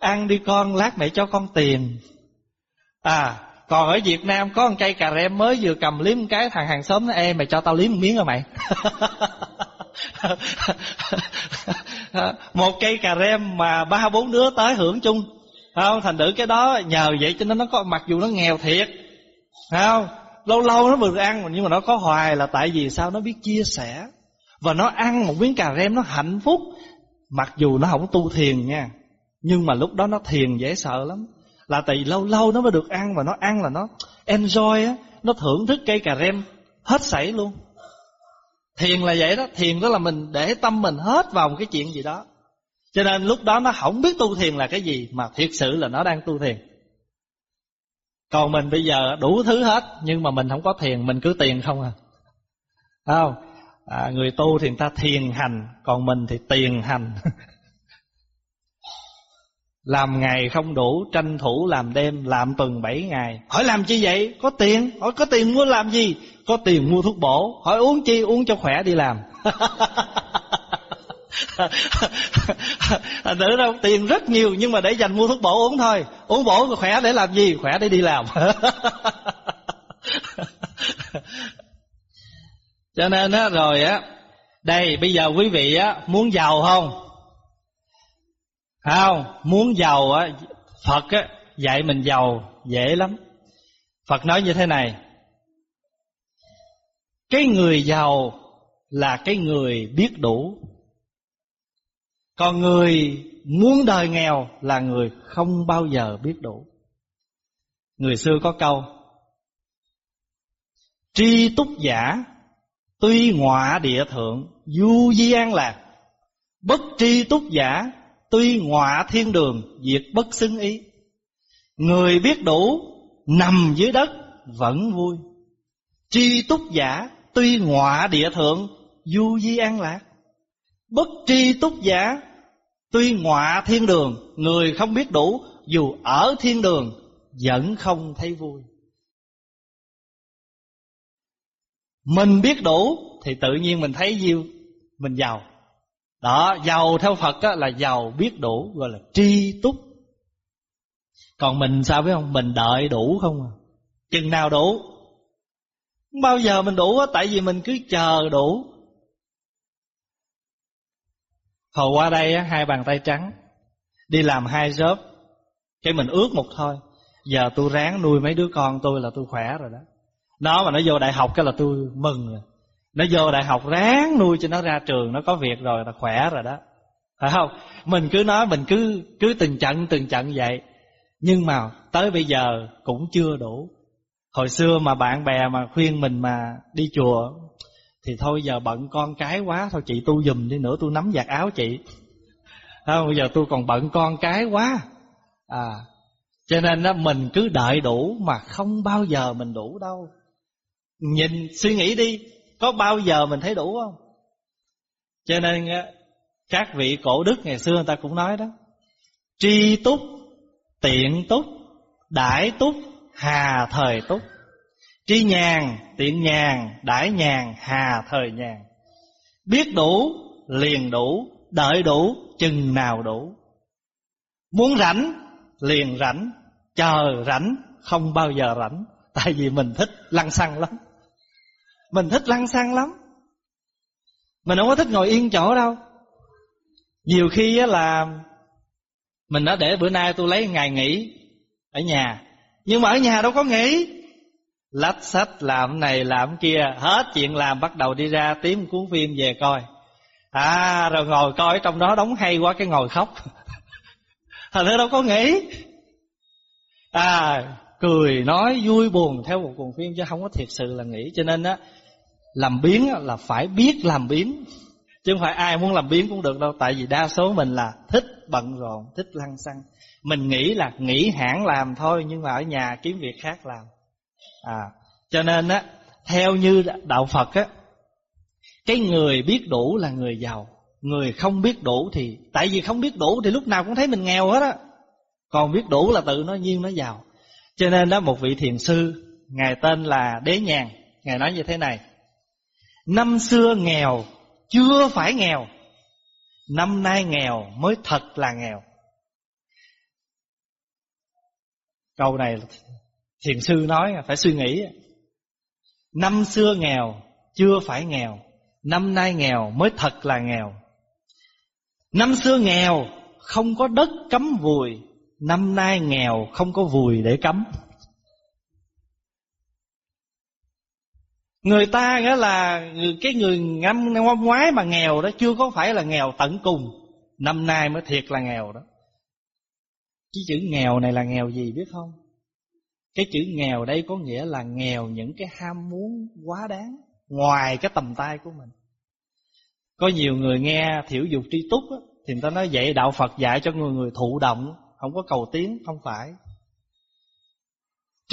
Ăn đi con, lát mẹ cho con tiền. À còn ở Việt Nam có một cây cà rem mới vừa cầm liếm một cái, thằng hàng xóm nó, ê, mày cho tao liếm một miếng rồi mày. (laughs) (laughs) một cây cà rem mà ba, bốn đứa tới hưởng chung. Không, thành thử cái đó nhờ vậy cho nên nó có, mặc dù nó nghèo thiệt. Không, lâu lâu nó vừa ăn, nhưng mà nó có hoài là tại vì sao? Nó biết chia sẻ. Và nó ăn một miếng cà rem nó hạnh phúc, mặc dù nó không tu thiền nha. Nhưng mà lúc đó nó thiền dễ sợ lắm. Là tại vì lâu lâu nó mới được ăn và nó ăn là nó enjoy á, nó thưởng thức cây cà rem hết sảy luôn thiền là vậy đó thiền đó là mình để tâm mình hết vào một cái chuyện gì đó. Cho nên lúc đó nó không biết tu thiền là cái gì mà thiệt sự là nó đang tu thiền. Còn mình bây giờ đủ thứ hết nhưng mà mình không có thiền mình cứ tiền không à. Không? À, người tu thì người ta thiền hành còn mình thì tiền hành. (laughs) Làm ngày không đủ tranh thủ làm đêm làm tuần bảy ngày. Hỏi làm chi vậy? Có tiền? Hỏi có tiền mua làm gì? Có tiền mua thuốc bổ, hỏi uống chi, uống cho khỏe đi làm. (laughs) Thành thử đâu, tiền rất nhiều nhưng mà để dành mua thuốc bổ uống thôi. Uống bổ khỏe để làm gì? Khỏe để đi làm. (laughs) Cho nên á, rồi á, đây, bây giờ quý vị á, muốn giàu không? Không, muốn giàu á, phật á, dạy mình giàu dễ lắm. Phật nói như thế này cái người giàu là cái người biết đủ. Còn người muốn đời nghèo là người không bao giờ biết đủ. Người xưa có câu, tri túc giả, tuy ngọa địa thượng, du di an lạc. Bất tri túc giả, tuy ngọa thiên đường, diệt bất xứng ý. Người biết đủ, nằm dưới đất, vẫn vui. Tri túc giả tuy ngọa địa thượng du di an lạc. Bất tri túc giả tuy ngọa thiên đường người không biết đủ dù ở thiên đường vẫn không thấy vui. Mình biết đủ thì tự nhiên mình thấy nhiêu mình giàu. Đó giàu theo phật á, là giàu biết đủ gọi là tri túc. Còn mình sao biết không? Mình đợi đủ không à? Chừng nào đủ bao giờ mình đủ á tại vì mình cứ chờ đủ. Hồi qua đây á, hai bàn tay trắng, đi làm hai job, cái mình ước một thôi. Giờ tôi ráng nuôi mấy đứa con tôi là tôi khỏe rồi đó. Nó mà nó vô đại học cái là tôi mừng rồi. Nó vô đại học ráng nuôi cho nó ra trường, nó có việc rồi là khỏe rồi đó. Phải không? Mình cứ nói, mình cứ cứ từng trận từng trận vậy. Nhưng mà tới bây giờ cũng chưa đủ hồi xưa mà bạn bè mà khuyên mình mà đi chùa, thì thôi giờ bận con cái quá, thôi chị tu giùm đi nữa, tôi nắm giặt áo chị. Không bây giờ tôi còn bận con cái quá. À cho nên đó mình cứ đợi đủ mà không bao giờ mình đủ đâu. Nhìn, suy nghĩ đi, có bao giờ mình thấy đủ không? Cho nên các vị cổ đức ngày xưa người ta cũng nói đó, tri túc, tiện túc đãi túc hà thời túc. Tri nhàn tiện nhàn đãi nhàn hà thời nhàn biết đủ, liền đủ, đợi đủ, chừng nào đủ. Muốn rảnh, liền rảnh, chờ rảnh, không bao giờ rảnh. Tại vì mình thích lăng xăng lắm. Mình thích lăng xăng lắm. Mình không có thích ngồi yên chỗ đâu. Nhiều khi á là Mình đã để bữa nay tôi lấy ngày nghỉ Ở nhà. Nhưng mà ở nhà đâu có nghỉ. Lách sách làm này làm kia, Hết chuyện làm bắt đầu đi ra Tím cuốn phim về coi. À rồi ngồi coi, trong đó đóng hay quá Cái ngồi khóc. (laughs) Thành ra đâu có nghĩ À cười, nói vui buồn theo một cuốn phim chứ không có thiệt sự là nghĩ cho nên á, làm biến là phải biết làm biến chứ không phải ai muốn làm biến cũng được đâu. Tại vì đa số mình là thích bận rộn, thích lăng xăng. Mình nghĩ là nghỉ hãng làm thôi, nhưng mà ở nhà kiếm việc khác làm. À cho nên á, theo như đạo phật á, cái người biết đủ là người giàu. Người không biết đủ thì, tại vì không biết đủ thì lúc nào cũng thấy mình nghèo hết á. Còn biết đủ là tự nó nhiên nó giàu. Cho nên đó, một vị thiền sư, ngài tên là đế nhàn. Ngài nói như thế này. Năm xưa nghèo chưa phải nghèo. Năm nay nghèo mới thật là nghèo. Câu này thiền sư nói, phải suy nghĩ. Năm xưa nghèo, chưa phải nghèo. Năm nay nghèo mới thật là nghèo. Năm xưa nghèo, không có đất cắm vùi. Năm nay nghèo, không có vùi để cắm. Người ta nghĩa là Cái người năm, năm ngoái mà nghèo đó Chưa có phải là nghèo tận cùng. Năm nay mới thiệt là nghèo đó. Chứ chữ nghèo này là nghèo gì biết không? Cái chữ nghèo đây có nghĩa là nghèo những cái ham muốn quá đáng Ngoài cái tầm tay của mình. Có nhiều người nghe thiểu dục tri túc á, Thì người ta nói vậy đạo Phật dạy cho người người thụ động Không có cầu tiến Không phải.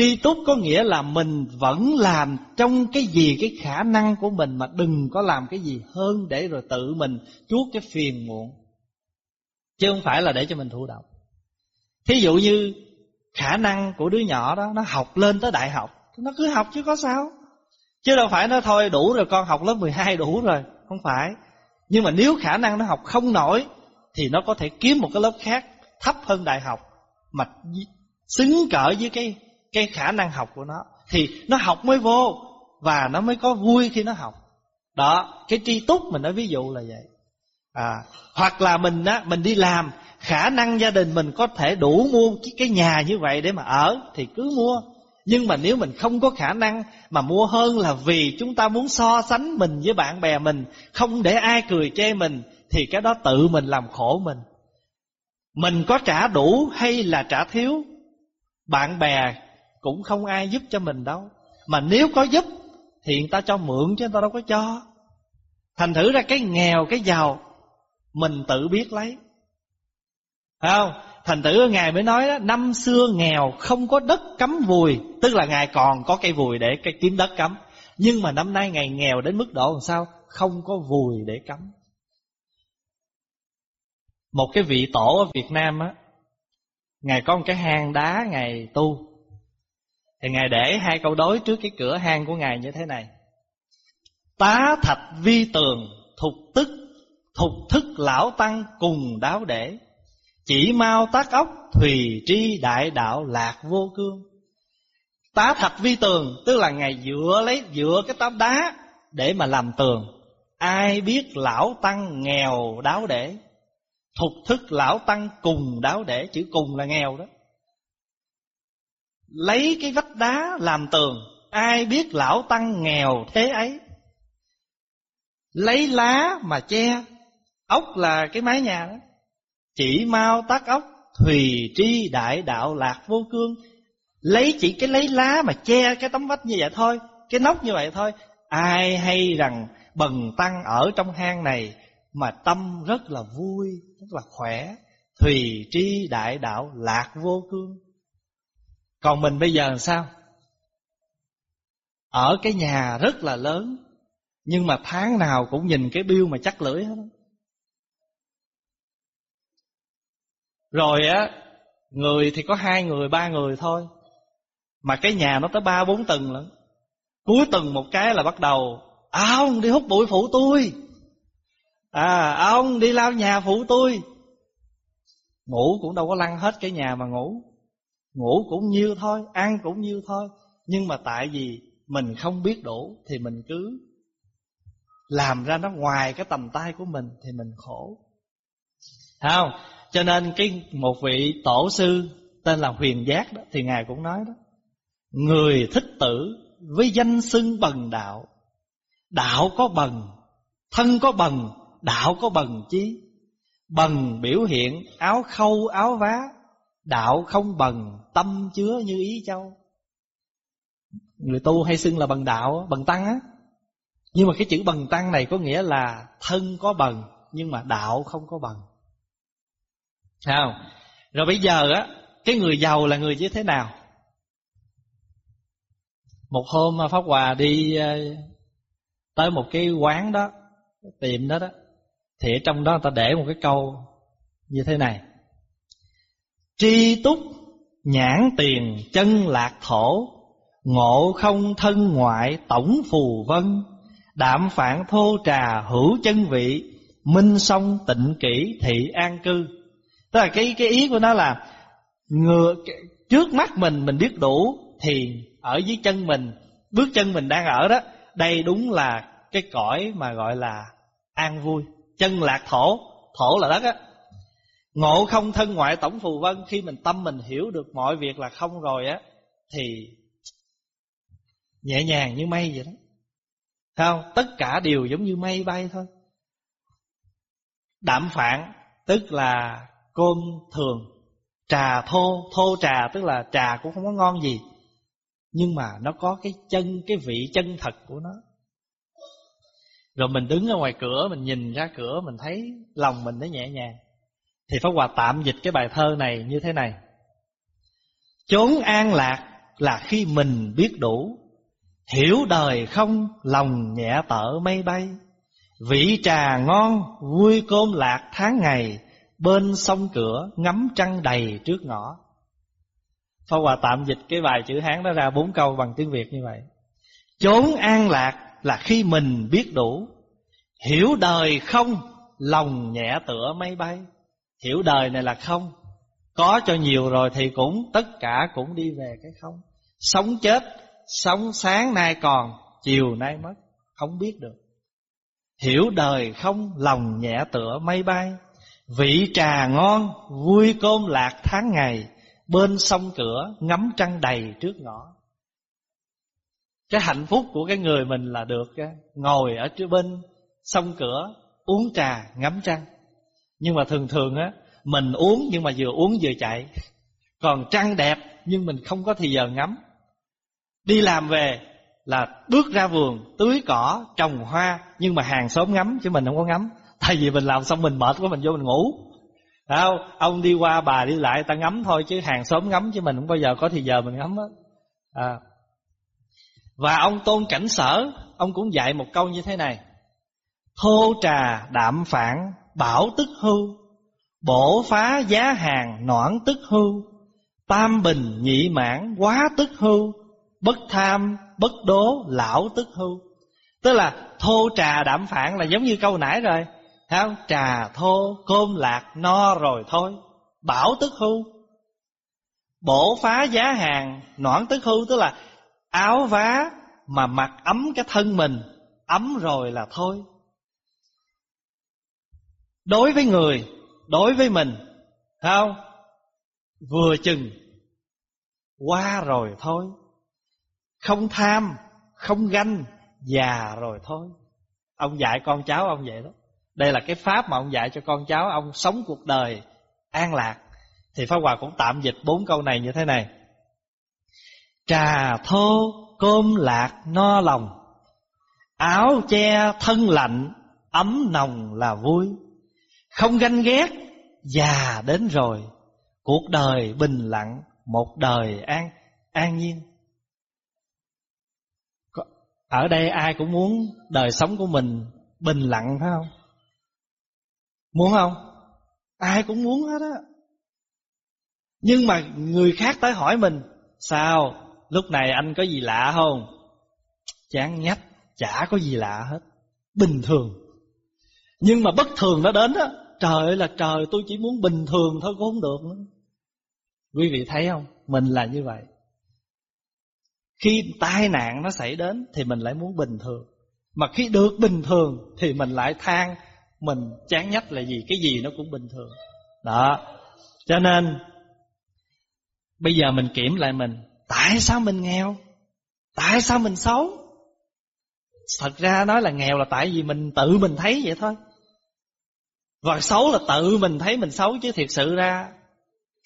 Tri túc có nghĩa là mình vẫn làm trong cái gì, cái khả năng của mình, Mà đừng có làm cái gì hơn để rồi tự mình chuốt cái phiền muộn. Chứ không phải là để cho mình thụ động. Thí dụ như khả năng của đứa nhỏ đó, Nó học lên tới đại học, Nó cứ học chứ có sao. Chứ đâu phải nó thôi, đủ rồi, con học lớp 12 đủ rồi. Không phải. Nhưng mà nếu khả năng nó học không nổi, Thì nó có thể kiếm một cái lớp khác Thấp hơn đại học, Mà xứng cỡ với cái cái khả năng học của nó Thì nó học mới vô Và nó mới có vui khi nó học. Đó Cái tri túc mình nói ví dụ là vậy. À, Hoặc là mình á mình đi làm Khả năng gia đình mình có thể đủ mua cái nhà như vậy để mà ở Thì cứ mua. Nhưng mà nếu mình không có khả năng Mà mua hơn là vì chúng ta muốn so sánh mình với bạn bè mình Không để ai cười chê mình Thì cái đó tự mình làm khổ mình. Mình có trả đủ hay là trả thiếu? Bạn bè cũng không ai giúp cho mình đâu. Mà nếu có giúp, Thì người ta cho mượn chứ người ta đâu có cho. Thành thử ra cái nghèo, cái giàu, Mình tự biết lấy. Phải không? Thành thử Ngài mới nói đó, Năm xưa nghèo không có đất cắm vùi, Tức là Ngài còn có cây vùi để cái kiếm đất cắm. Nhưng mà năm nay Ngài nghèo đến mức độ làm sao? Không có vùi để cắm. Một cái vị tổ ở Việt Nam á, Ngài có một cái hang đá Ngài tu. Thì Ngài để hai câu đối trước cái cửa hang của Ngài như thế này. Tá thạch vi tường, Thục tức, Thục thức lão tăng cùng đáo để. Chỉ mau tác ốc, Thùy tri đại đạo lạc vô cương. Tá thạch vi tường, Tức là Ngài dựa lấy, dựa cái tấm đá Để mà làm tường. Ai biết lão tăng nghèo đáo để? Thục thức lão tăng cùng đáo để, Chữ cùng là nghèo đó. Lấy cái vách đá làm tường, Ai biết lão tăng nghèo thế ấy? Lấy lá mà che, Ốc là cái mái nhà đó. Chỉ mau tác ốc, Thùy tri đại đạo lạc vô cương. Lấy chỉ cái lấy lá mà che cái tấm vách như vậy thôi, Cái nóc như vậy thôi. Ai hay rằng bần tăng ở trong hang này Mà tâm rất là vui, Rất là khỏe. Thùy tri đại đạo lạc vô cương. Còn mình bây giờ sao? Ở cái nhà rất là lớn Nhưng mà tháng nào cũng nhìn cái bill mà chắc lưỡi hết Rồi á Người thì có hai người ba người thôi Mà cái nhà nó tới ba bốn tầng lận. Cuối tầng một cái là bắt đầu à, Ông đi hút bụi phụ tôi à, à ông đi lao nhà phụ tôi Ngủ cũng đâu có lăn hết cái nhà mà ngủ. Ngủ cũng nhiêu thôi Ăn cũng nhiêu thôi Nhưng mà tại vì mình không biết đủ Thì mình cứ Làm ra nó ngoài cái tầm tay của mình Thì mình khổ không cho nên cái một vị tổ sư tên là Huyền Giác đó thì ngài cũng nói đó. Người thích tử với danh xưng bần đạo. Đạo có bần, thân có bần, đạo có bần chí. Bần biểu hiện áo khâu áo vá, đạo không bằng tâm chứa như ý châu. Người tu hay xưng là bằng đạo, bằng tăng á. Nhưng mà cái chữ bằng tăng này có nghĩa là thân có bằng nhưng mà đạo không có bằng Không? Rồi bây giờ á Cái người giàu là người như thế nào Một hôm Pháp Hòa đi ờ, Tới một cái quán đó cái Tiệm đó đó Thì ở trong đó người ta để một cái câu Như thế này Tri túc, nhãn tiền, chân lạc thổ, Ngộ không thân ngoại, tổng phù vân, Đạm phản thô trà hữu chân vị, Minh song tịnh kỷ thị an cư. Tức là cái cái ý của nó là ngừa trước mắt mình mình biết đủ thì ở dưới chân mình, bước chân mình đang ở đó, đây đúng là cái cõi mà gọi là an vui. Chân lạc thổ thổ là đất á. Ngộ không thân ngoại tổng phù vân, Khi mình tâm mình hiểu được mọi việc là không rồi á, Thì nhẹ nhàng như mây vậy đó. Không? Tất cả đều giống như mây bay thôi. Đạm phạn Tức là cơm thường, Trà thô Thô trà tức là trà cũng không có ngon gì, Nhưng mà nó có cái chân, Cái vị chân thật của nó. Rồi mình đứng ở ngoài cửa, Mình nhìn ra cửa, Mình thấy lòng mình nó nhẹ nhàng. Thì Pháp Hòa tạm dịch cái bài thơ này như thế này. Chốn an lạc là khi mình biết đủ, Hiểu đời không, lòng nhẹ tở mây bay. Vị trà ngon, vui cơm lạc tháng ngày, Bên sông cửa ngắm trăng đầy trước ngõ. Pháp Hòa tạm dịch cái bài chữ Hán đó ra bốn câu bằng tiếng Việt như vậy. Chốn an lạc là khi mình biết đủ, Hiểu đời không, lòng nhẹ tựa mây bay. Hiểu đời này là không. Có cho nhiều rồi thì cũng, tất cả cũng đi về cái không. Sống chết, Sống sáng nay còn, Chiều nay mất. Không biết được. Hiểu đời không, lòng nhẹ tựa mây bay. Vị trà ngon, Vui côn lạc tháng ngày. Bên sông cửa, ngắm trăng đầy trước ngõ. Cái hạnh phúc của cái người mình là được Ngồi ở trước bên sông cửa, Uống trà, ngắm trăng. Nhưng mà thường thường á, Mình uống nhưng mà vừa uống vừa chạy. Còn trăng đẹp Nhưng mình không có thì giờ ngắm. Đi làm về là bước ra vườn, tưới cỏ, trồng hoa, nhưng mà hàng xóm ngắm chứ mình không có ngắm. Tại vì mình làm xong mình mệt quá, mình vô mình ngủ. Không? Ông đi qua, bà đi lại, ta ngắm thôi chứ hàng xóm ngắm chứ mình không bao giờ có thì giờ mình ngắm hết à. và ông tôn cảnh sở, ông cũng dạy một câu như thế này. Thô trà đạm phản bảo tức hư bổ phá giá hàng noãn tức hư tam bình nhị mãn quá tức hư Bất tham, bất đố, lão tức hư. Tức là thô trà đạm phản là giống như câu nãy rồi. Thấy không? Trà thô, cơm lạc, no rồi thôi. Bảo tức hư. Bổ phá giá hàng, noãn tức hư Tức là áo vá mà mặc ấm cái thân mình Ấm rồi là thôi. Đối với người, đối với mình Thấy không? Vừa chừng Qua rồi thôi. Không tham Không ganh Già rồi thôi. Ông dạy con cháu ông vậy đó. Đây là cái pháp mà ông dạy cho con cháu Ông sống cuộc đời an lạc. Thì Pháp Hòa cũng tạm dịch bốn câu này như thế này. Trà thô cơm lạc no lòng Áo che thân lạnh Ấm nồng là vui. Không ganh ghét, Già đến rồi Cuộc đời bình lặng, Một đời an an nhiên ở đây ai cũng muốn đời sống của mình bình lặng, phải không? Muốn không? Ai cũng muốn hết á. Nhưng mà người khác tới hỏi mình, Sao? Lúc này anh có gì lạ không? Chán nhách, Chả có gì lạ hết Bình thường Nhưng mà bất thường nó đến á Trời ơi là trời, tôi chỉ muốn bình thường thôi, cũng không được nữa. Quý vị thấy không? Mình là như vậy. Khi tai nạn nó xảy đến Thì mình lại muốn bình thường. Mà khi được bình thường Thì mình lại than Mình chán nhất là gì, Cái gì nó cũng bình thường. Đó. Cho nên, Bây giờ mình kiểm lại mình, Tại sao mình nghèo? Tại sao mình xấu? Thật ra nói là nghèo là tại vì mình tự mình thấy vậy thôi. Và xấu là tự mình thấy mình xấu Chứ thiệt sự ra.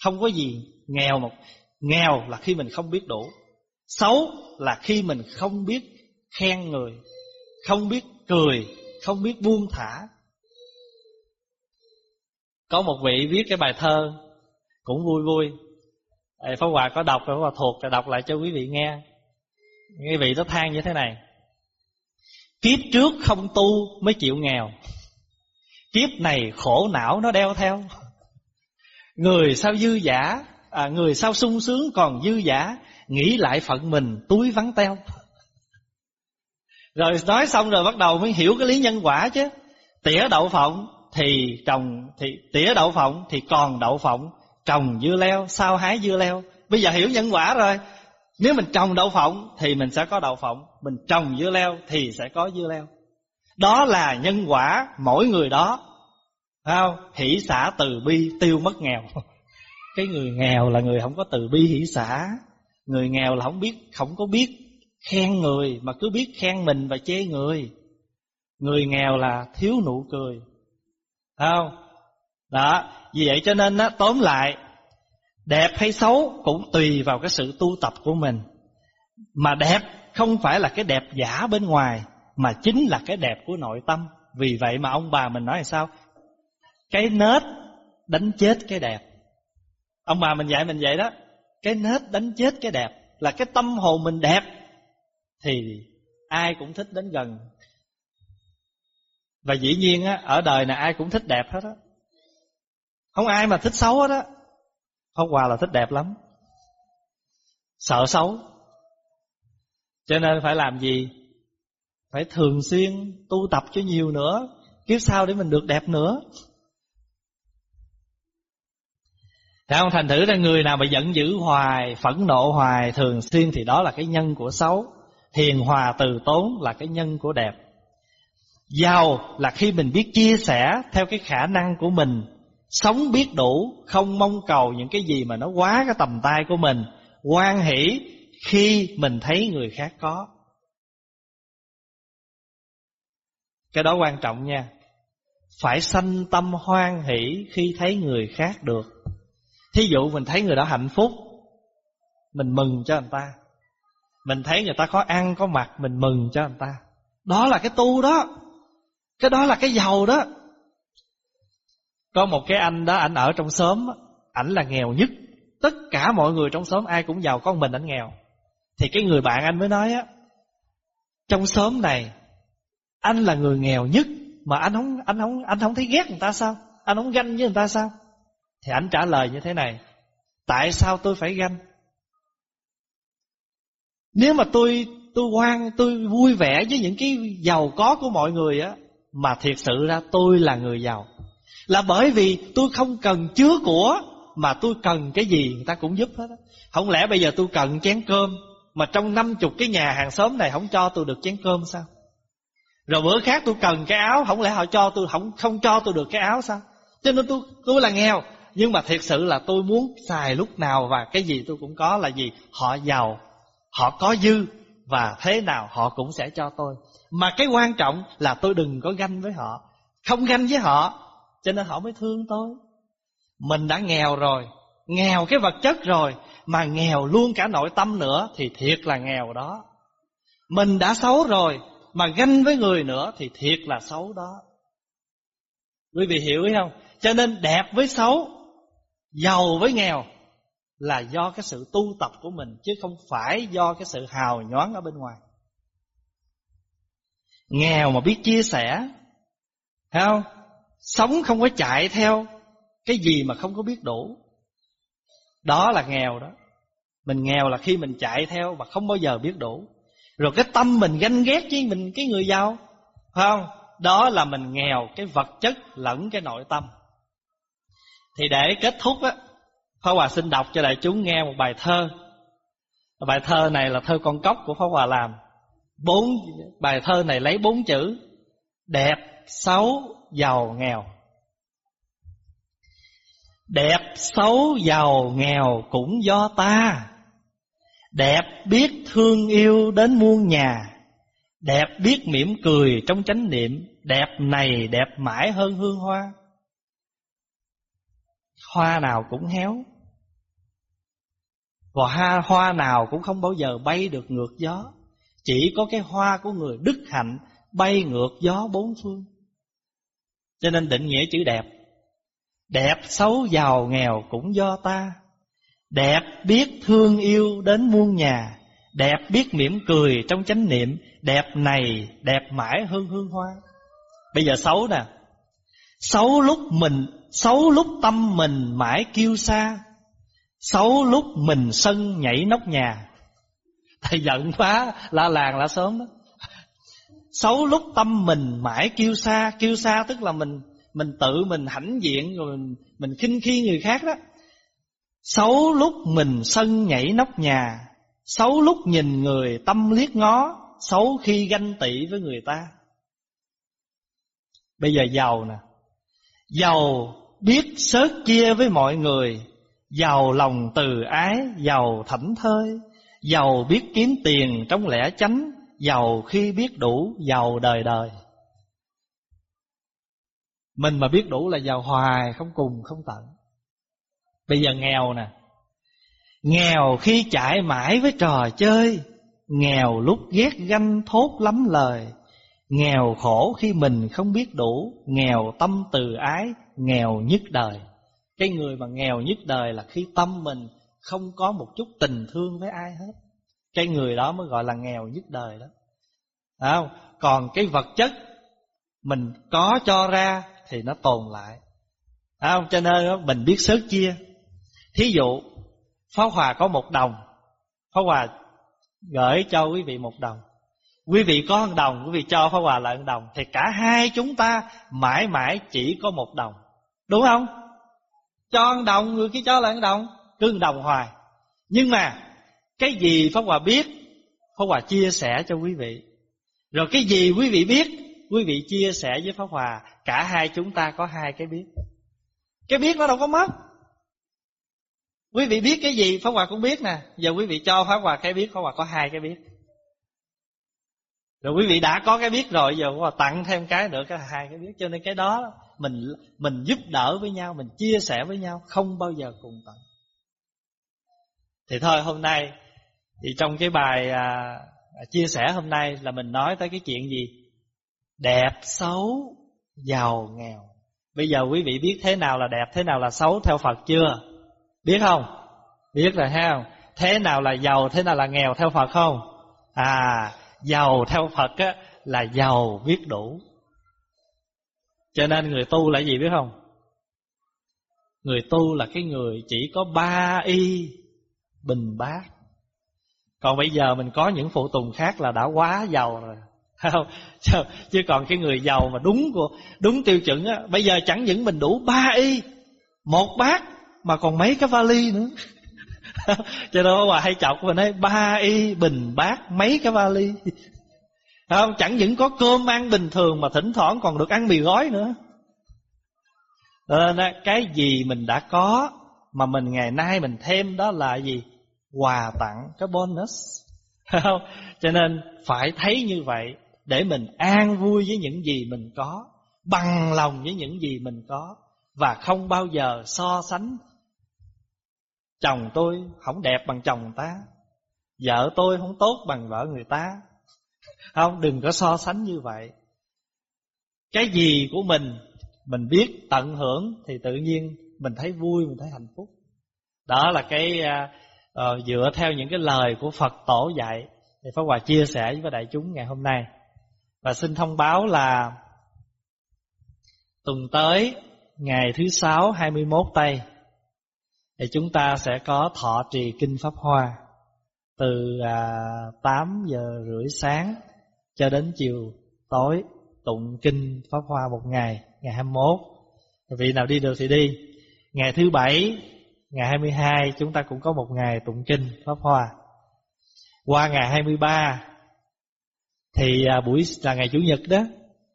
Không có gì nghèo một Nghèo là khi mình không biết đủ. Xấu là khi mình không biết khen người, Không biết cười, Không biết buông thả. Có một vị viết cái bài thơ Cũng vui vui. Pháp Hòa có đọc, Pháp Hòa thuộc Rồi đọc lại cho quý vị nghe. Quý vị nó than như thế này. Kiếp trước không tu mới chịu nghèo. Kiếp này khổ não nó đeo theo. Người sao dư giả à, Người sao sung sướng còn dư giả Nghĩ lại phận mình túi vắng teo. Rồi nói xong rồi bắt đầu mới hiểu cái lý nhân quả chứ. Tỉa đậu phộng thì trồng thì Tỉa đậu phộng thì còn đậu phộng Trồng dưa leo sao hái dưa leo. Bây giờ hiểu nhân quả rồi. Nếu mình trồng đậu phộng thì mình sẽ có đậu phộng Mình trồng dưa leo thì sẽ có dưa leo. Đó là nhân quả mỗi người đó. Phải không? Hỷ xã từ bi tiêu mất nghèo. (laughs) Cái người nghèo là người không có từ bi hỷ xã Người nghèo là không biết không có biết khen người Mà cứ biết khen mình và chê người. Người nghèo là thiếu nụ cười. Phải không? Đó, vì vậy cho nên á, tóm lại Đẹp hay xấu cũng tùy vào cái sự tu tập của mình. Mà đẹp không phải là cái đẹp giả bên ngoài. Mà chính là cái đẹp của nội tâm. Vì vậy mà ông bà mình nói là sao? Cái nết đánh chết cái đẹp. Ông bà mình dạy mình vậy đó. Cái nết đánh chết cái đẹp Là cái tâm hồn mình đẹp. Thì ai cũng thích đến gần. Và dĩ nhiên á, ở đời này ai cũng thích đẹp hết á. Không ai mà thích xấu hết á. Pháp Hòa là thích đẹp lắm. Sợ xấu. Cho nên phải làm gì? Phải thường xuyên tu tập cho nhiều nữa, Kiếp sau để mình được đẹp nữa. Thấy không? Thành thử ra người nào mà giận dữ hoài, Phẫn nộ hoài, thường xuyên Thì đó là cái nhân của xấu. Hiền hòa từ tốn là cái nhân của đẹp. Giàu là khi mình biết chia sẻ Theo cái khả năng của mình. Sống biết đủ, Không mong cầu những cái gì mà nó quá cái tầm tay của mình. Quan hỷ khi mình thấy người khác có. Cái đó quan trọng nha. Phải sanh tâm hoan hỷ khi thấy người khác được. Thí dụ mình thấy người đó hạnh phúc, Mình mừng cho người ta. Mình thấy người ta có ăn, có mặc, Mình mừng cho người ta. Đó là cái tu đó. Cái đó là cái giàu đó. Có một cái anh đó Anh ở trong xóm Ảnh là nghèo nhất. Tất cả mọi người trong xóm ai cũng giàu Con mình ảnh nghèo. Thì cái người bạn anh mới nói á, Trong xóm này anh là người nghèo nhất Mà anh không anh không anh không thấy ghét người ta sao? Anh không ganh với người ta sao? Thì anh trả lời như thế này, Tại sao tôi phải ganh? Nếu mà tôi tôi quan tôi vui vẻ với những cái giàu có của mọi người á, mà thiệt sự ra tôi là người giàu. Là bởi vì tôi không cần chứa của Mà tôi cần cái gì người ta cũng giúp hết á. Không lẽ bây giờ tôi cần chén cơm Mà trong năm chục cái nhà hàng xóm này Không cho tôi được chén cơm sao? Rồi bữa khác tôi cần cái áo, Không lẽ họ cho tôi, không không cho tôi được cái áo sao? Cho nên tôi tôi là nghèo. Nhưng mà thiệt sự là tôi muốn xài lúc nào Và cái gì tôi cũng có là gì? Họ giàu, Họ có dư Và thế nào họ cũng sẽ cho tôi. Mà cái quan trọng là tôi đừng có ganh với họ. Không ganh với họ, cho nên họ mới thương tôi. Mình đã nghèo rồi, Nghèo cái vật chất rồi, Mà nghèo luôn cả nội tâm nữa Thì thiệt là nghèo đó. Mình đã xấu rồi mà ganh với người nữa Thì thiệt là xấu đó. Quý vị hiểu không? Cho nên đẹp với xấu, Giàu với nghèo Là do cái sự tu tập của mình, Chứ không phải do cái sự hào nhoáng ở bên ngoài. Nghèo mà biết chia sẻ, Thấy không? Sống không có chạy theo Cái gì mà không có biết đủ. Đó là nghèo đó. Mình nghèo là khi mình chạy theo Và không bao giờ biết đủ. Rồi cái tâm mình ganh ghét với mình cái người giàu. Phải không? Đó là mình nghèo cái vật chất lẫn cái nội tâm. Thì để kết thúc á Pháp Hòa xin đọc cho đại chúng nghe một bài thơ. Bài thơ này là thơ con cóc của Pháp Hòa làm. Bốn Bài thơ này lấy bốn chữ. Đẹp, xấu, giàu nghèo. Đẹp xấu giàu nghèo cũng do ta. Đẹp biết thương yêu đến muôn nhà. Đẹp biết mỉm cười trong chánh niệm. Đẹp này đẹp mãi hơn hương hoa. Hoa nào cũng héo. Và hoa, hoa nào cũng không bao giờ bay được ngược gió. Chỉ có cái hoa của người đức hạnh Bay ngược gió bốn phương. Cho nên định nghĩa chữ đẹp. Đẹp xấu giàu nghèo cũng do ta. Đẹp biết thương yêu đến muôn nhà Đẹp biết mỉm cười trong chánh niệm Đẹp này đẹp mãi hơn hương hoa. Bây giờ xấu nè Xấu lúc mình Xấu lúc tâm mình mãi kêu xa Xấu lúc mình sân nhảy nóc nhà. Thầy giận quá La làng la sớm đó. Xấu lúc tâm mình mãi kêu xa Kêu xa tức là mình Mình tự mình hãnh diện Rồi mình, mình khinh khi người khác đó. Sáu lúc mình sân nhảy nóc nhà, sáu lúc nhìn người tâm liếc ngó Xấu khi ganh tị với người ta. Bây giờ giàu nè. Giàu biết sớt chia với mọi người, Giàu lòng từ ái, Giàu thảnh thơi, Giàu biết kiếm tiền trong lẽ chánh, Giàu khi biết đủ, Giàu đời đời. Mình mà biết đủ là giàu hoài, Không cùng, không tận. Bây giờ nghèo nè. Nghèo khi chạy mãi với trò chơi. Nghèo lúc ghét ganh thốt lắm lời. Nghèo khổ khi mình không biết đủ. Nghèo tâm từ ái, Nghèo nhất đời. Cái người mà nghèo nhất đời là khi tâm mình Không có một chút tình thương với ai hết. Cái người đó mới gọi là nghèo nhất đời đó. Không? Còn cái vật chất Mình có cho ra Thì nó tồn lại. Không? Cho nên mình biết sớt chia. Thí dụ Pháp Hòa có một đồng Pháp Hòa gửi cho quý vị một đồng. Quý vị có một đồng, Quý vị cho Pháp Hòa lại một đồng, Thì cả hai chúng ta mãi mãi chỉ có một đồng. Đúng không? Cho một đồng, người kia cho lại một đồng, Cứ một đồng hoài. Nhưng mà, Cái gì Pháp Hòa biết Pháp Hòa chia sẻ cho quý vị. Rồi cái gì quý vị biết, Quý vị chia sẻ với Pháp Hòa. Cả hai chúng ta có hai cái biết. Cái biết nó đâu có mất. Quý vị biết cái gì? Pháp Hòa cũng biết nè. Giờ quý vị cho Pháp Hòa cái biết Pháp Hòa có hai cái biết. Rồi quý vị đã có cái biết rồi Giờ Pháp Hòa tặng thêm cái nữa Cái hai cái biết. Cho nên cái đó Mình mình giúp đỡ với nhau Mình chia sẻ với nhau Không bao giờ cùng tận. Thì thôi hôm nay Thì trong cái bài à, à Chia sẻ hôm nay Là mình nói tới cái chuyện gì? Đẹp xấu Giàu nghèo. Bây giờ quý vị biết thế nào là đẹp Thế nào là xấu theo Phật chưa? Biết không? Biết rồi ha? Thế nào là giàu, thế nào là nghèo theo Phật không? À, giàu theo Phật á, là giàu biết đủ. Cho nên người tu là gì biết không? Người tu là cái người chỉ có ba y bình bát. Còn bây giờ mình có những phụ tùng khác là đã quá giàu rồi. (laughs) Không? Chứ còn cái người giàu mà đúng của đúng tiêu chuẩn á, bây giờ chẳng những mình đủ ba y, một bát mà còn mấy cái vali nữa. (laughs) Cho nên bà hay chọc mình nói ba y bình bát mấy cái vali. (laughs) Không, chẳng những có cơm ăn bình thường mà thỉnh thoảng còn được ăn mì gói nữa. Ờ, nên cái gì mình đã có mà mình ngày nay mình thêm đó là gì? Quà tặng, cái bonus. (laughs) Không, cho nên phải thấy như vậy để mình an vui với những gì mình có, bằng lòng với những gì mình có, và không bao giờ so sánh Chồng tôi không đẹp bằng chồng ta Vợ tôi không tốt bằng vợ người ta. Không, đừng có so sánh như vậy. Cái gì của mình Mình biết tận hưởng Thì tự nhiên mình thấy vui Mình thấy hạnh phúc. Đó là cái uh, Dựa theo những cái lời của Phật tổ dạy. Thì Pháp Hòa chia sẻ với đại chúng ngày hôm nay. Và xin thông báo là Tuần tới Ngày thứ sáu 21 Tây thì chúng ta sẽ có thọ trì kinh pháp hoa từ à, 8 giờ rưỡi sáng cho đến chiều tối tụng kinh pháp hoa một ngày ngày 21 vị nào đi được thì đi. Ngày thứ bảy ngày 22 chúng ta cũng có một ngày tụng kinh pháp hoa. Qua ngày 23 thì à, buổi là ngày chủ nhật đó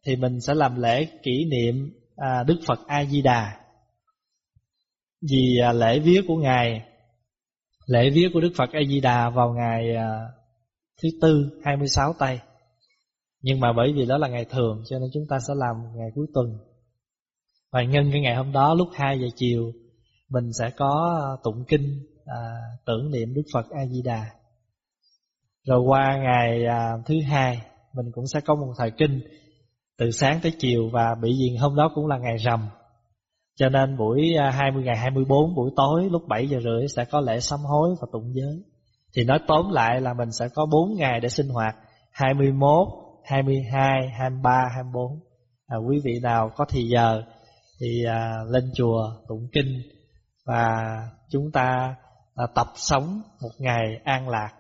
thì mình sẽ làm lễ kỷ niệm à, Đức Phật A Di Đà vì à, lễ vía của ngài lễ vía của Đức Phật A Di Đà vào ngày à, thứ tư 26 tây. Nhưng mà bởi vì đó là ngày thường cho nên chúng ta sẽ làm ngày cuối tuần. Và nhân cái ngày hôm đó lúc 2 giờ chiều mình sẽ có à, tụng kinh à, tưởng niệm Đức Phật A Di Đà. Rồi qua ngày à, thứ hai mình cũng sẽ có một thời kinh từ sáng tới chiều và bị diện hôm đó cũng là ngày rằm cho nên buổi à, 20 ngày 24 buổi tối lúc 7 giờ rưỡi sẽ có lễ sám hối và tụng giới. Thì nói tóm lại là mình sẽ có 4 ngày để sinh hoạt 21, 22, 23, 24 à, Quý vị nào có thì giờ thì à, lên chùa tụng kinh Và chúng ta à, tập sống một ngày an lạc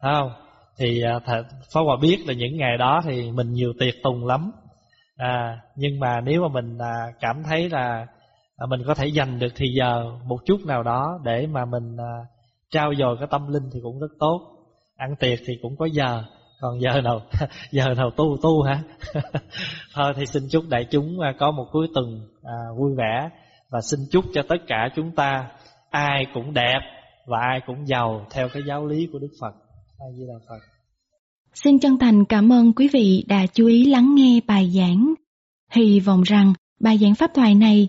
Thấy không? Thì à, Pháp Hòa biết là những ngày đó thì mình nhiều tiệc tùng lắm à, Nhưng mà nếu mà mình à, cảm thấy là à, mình có thể dành được thì giờ một chút nào đó để mà mình à, trao dồi cái tâm linh thì cũng rất tốt ăn tiệc thì cũng có giờ còn giờ nào (laughs) giờ nào tu tu hả (laughs) thôi thì xin chúc đại chúng à, có một cuối tuần à, vui vẻ và xin chúc cho tất cả chúng ta ai cũng đẹp và ai cũng giàu theo cái giáo lý của Đức Phật. A Di Đà Phật.
Xin chân thành cảm ơn quý vị đã chú ý lắng nghe bài giảng. Hy vọng rằng bài giảng pháp thoại này